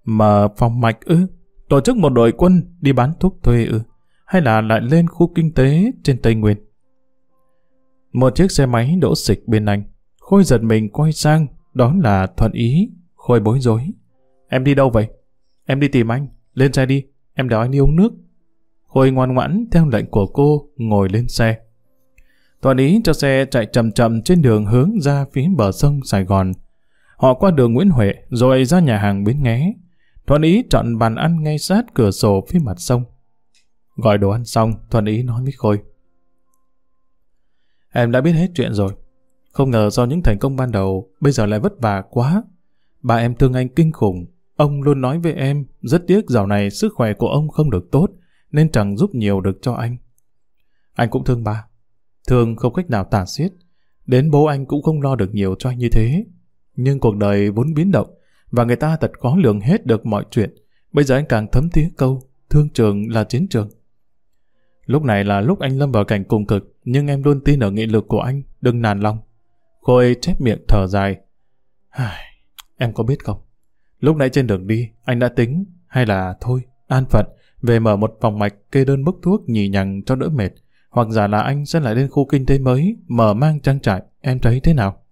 Mở phòng mạch ư? Tổ chức một đội quân đi bán thuốc thuê ư? Hay là lại lên khu kinh tế trên Tây Nguyên? Một chiếc xe máy đỗ xịch bên anh. Khôi giật mình quay sang, đó là Thuận Ý. Khôi bối rối. Em đi đâu vậy? em đi tìm anh, lên xe đi, em đèo anh đi uống nước. Khôi ngoan ngoãn theo lệnh của cô ngồi lên xe. Thuận ý cho xe chạy chậm chậm trên đường hướng ra phía bờ sông Sài Gòn. Họ qua đường Nguyễn Huệ rồi ra nhà hàng Bến Nghé. Thuận ý chọn bàn ăn ngay sát cửa sổ phía mặt sông. Gọi đồ ăn xong, Thuận ý nói với Khôi. Em đã biết hết chuyện rồi. Không ngờ do những thành công ban đầu, bây giờ lại vất vả quá. Bà em thương anh kinh khủng. Ông luôn nói với em, rất tiếc dạo này sức khỏe của ông không được tốt, nên chẳng giúp nhiều được cho anh. Anh cũng thương bà. Thương không cách nào tả xiết. Đến bố anh cũng không lo được nhiều cho anh như thế. Nhưng cuộc đời vốn biến động, và người ta thật khó lường hết được mọi chuyện. Bây giờ anh càng thấm thía câu, thương trường là chiến trường. Lúc này là lúc anh lâm vào cảnh cùng cực, nhưng em luôn tin ở nghị lực của anh, đừng nản lòng. Khôi chép miệng thở dài. em có biết không? Lúc nãy trên đường đi, anh đã tính, hay là thôi, an phận, về mở một phòng mạch kê đơn bức thuốc nhì nhằng cho đỡ mệt, hoặc giả là anh sẽ lại lên khu kinh tế mới, mở mang trang trại, em thấy thế nào?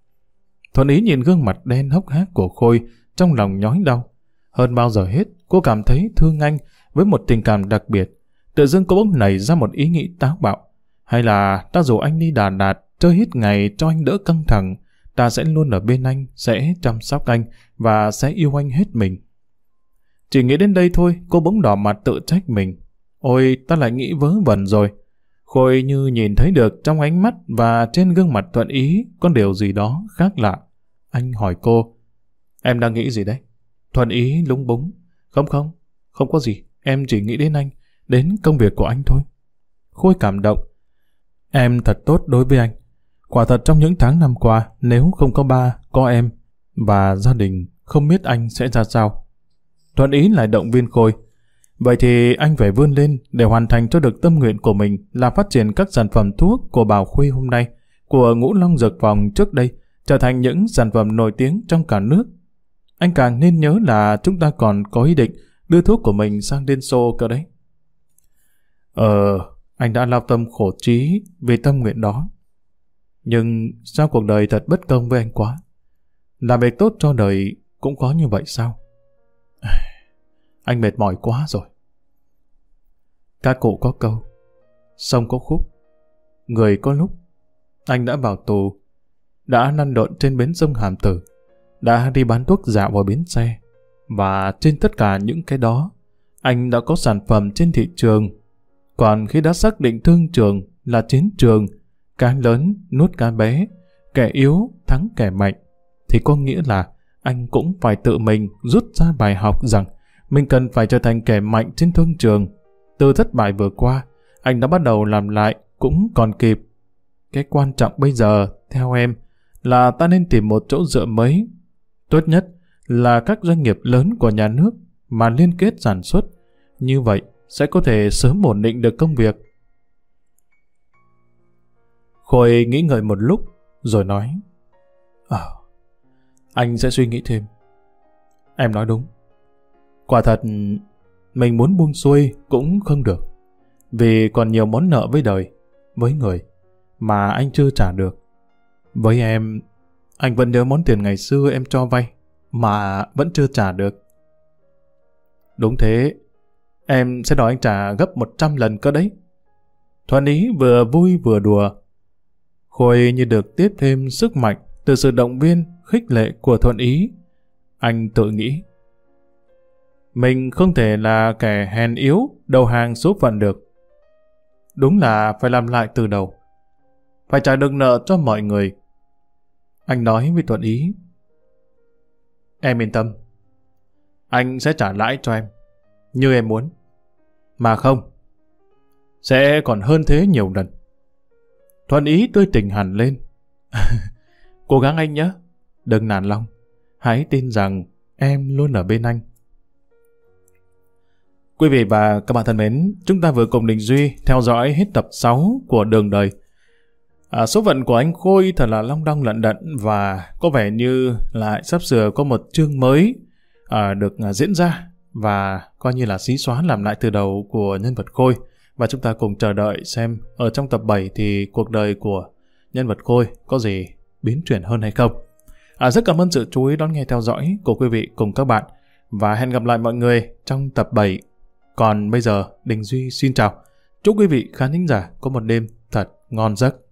Thuận ý nhìn gương mặt đen hốc hác của Khôi, trong lòng nhói đau. Hơn bao giờ hết, cô cảm thấy thương anh với một tình cảm đặc biệt. Tự dưng cô bỗng nảy ra một ý nghĩ táo bạo. Hay là ta rủ anh đi Đà Lạt, chơi hết ngày cho anh đỡ căng thẳng. Ta sẽ luôn ở bên anh, sẽ chăm sóc anh và sẽ yêu anh hết mình. Chỉ nghĩ đến đây thôi, cô bỗng đỏ mặt tự trách mình. Ôi, ta lại nghĩ vớ vẩn rồi. Khôi như nhìn thấy được trong ánh mắt và trên gương mặt thuận ý có điều gì đó khác lạ. Anh hỏi cô, Em đang nghĩ gì đấy? Thuần ý lúng búng. Không không, không có gì. Em chỉ nghĩ đến anh, đến công việc của anh thôi. Khôi cảm động. Em thật tốt đối với anh. Quả thật trong những tháng năm qua, nếu không có ba, có em, và gia đình, không biết anh sẽ ra sao. Thuận ý lại động viên Khôi. Vậy thì anh phải vươn lên để hoàn thành cho được tâm nguyện của mình là phát triển các sản phẩm thuốc của Bảo Khuê hôm nay, của Ngũ Long Dược Phòng trước đây, trở thành những sản phẩm nổi tiếng trong cả nước anh càng nên nhớ là chúng ta còn có ý định đưa thuốc của mình sang Liên Xô cơ đấy. Ờ, anh đã lao tâm khổ trí vì tâm nguyện đó. Nhưng sao cuộc đời thật bất công với anh quá? Làm việc tốt cho đời cũng có như vậy sao? Anh mệt mỏi quá rồi. Các cụ có câu, sông có khúc, người có lúc. Anh đã vào tù, đã năn lộn trên bến sông Hàm Tử đã đi bán thuốc dạo vào bến xe. Và trên tất cả những cái đó, anh đã có sản phẩm trên thị trường. Còn khi đã xác định thương trường là chiến trường, cá lớn nuốt cá bé, kẻ yếu thắng kẻ mạnh, thì có nghĩa là anh cũng phải tự mình rút ra bài học rằng mình cần phải trở thành kẻ mạnh trên thương trường. Từ thất bại vừa qua, anh đã bắt đầu làm lại cũng còn kịp. Cái quan trọng bây giờ, theo em, là ta nên tìm một chỗ dựa mới Tốt nhất là các doanh nghiệp lớn của nhà nước mà liên kết sản xuất. Như vậy sẽ có thể sớm ổn định được công việc. Khôi nghĩ ngợi một lúc rồi nói Ờ, anh sẽ suy nghĩ thêm. Em nói đúng. Quả thật, mình muốn buông xuôi cũng không được. Vì còn nhiều món nợ với đời, với người, mà anh chưa trả được. Với em, anh vẫn nhớ món tiền ngày xưa em cho vay, mà vẫn chưa trả được. Đúng thế, em sẽ đòi anh trả gấp 100 lần cơ đấy. Thuận ý vừa vui vừa đùa. Khôi như được tiếp thêm sức mạnh từ sự động viên, khích lệ của Thuận ý. Anh tự nghĩ. Mình không thể là kẻ hèn yếu, đầu hàng số phận được. Đúng là phải làm lại từ đầu. Phải trả được nợ cho mọi người. Anh nói với Thuận Ý. Em yên tâm. Anh sẽ trả lãi cho em. Như em muốn. Mà không. Sẽ còn hơn thế nhiều lần. Thuận Ý tươi tỉnh hẳn lên. Cố gắng anh nhé. Đừng nản lòng. Hãy tin rằng em luôn ở bên anh. Quý vị và các bạn thân mến, chúng ta vừa cùng Đình Duy theo dõi hết tập 6 của Đường Đời. À, số phận của anh Khôi thật là long đong lận đận và có vẻ như lại sắp sửa có một chương mới à, được à, diễn ra và coi như là xí xóa làm lại từ đầu của nhân vật Khôi và chúng ta cùng chờ đợi xem ở trong tập 7 thì cuộc đời của nhân vật Khôi có gì biến chuyển hơn hay không. À, rất cảm ơn sự chú ý đón nghe theo dõi của quý vị cùng các bạn và hẹn gặp lại mọi người trong tập 7. Còn bây giờ, Đình Duy xin chào. Chúc quý vị khán thính giả có một đêm thật ngon giấc.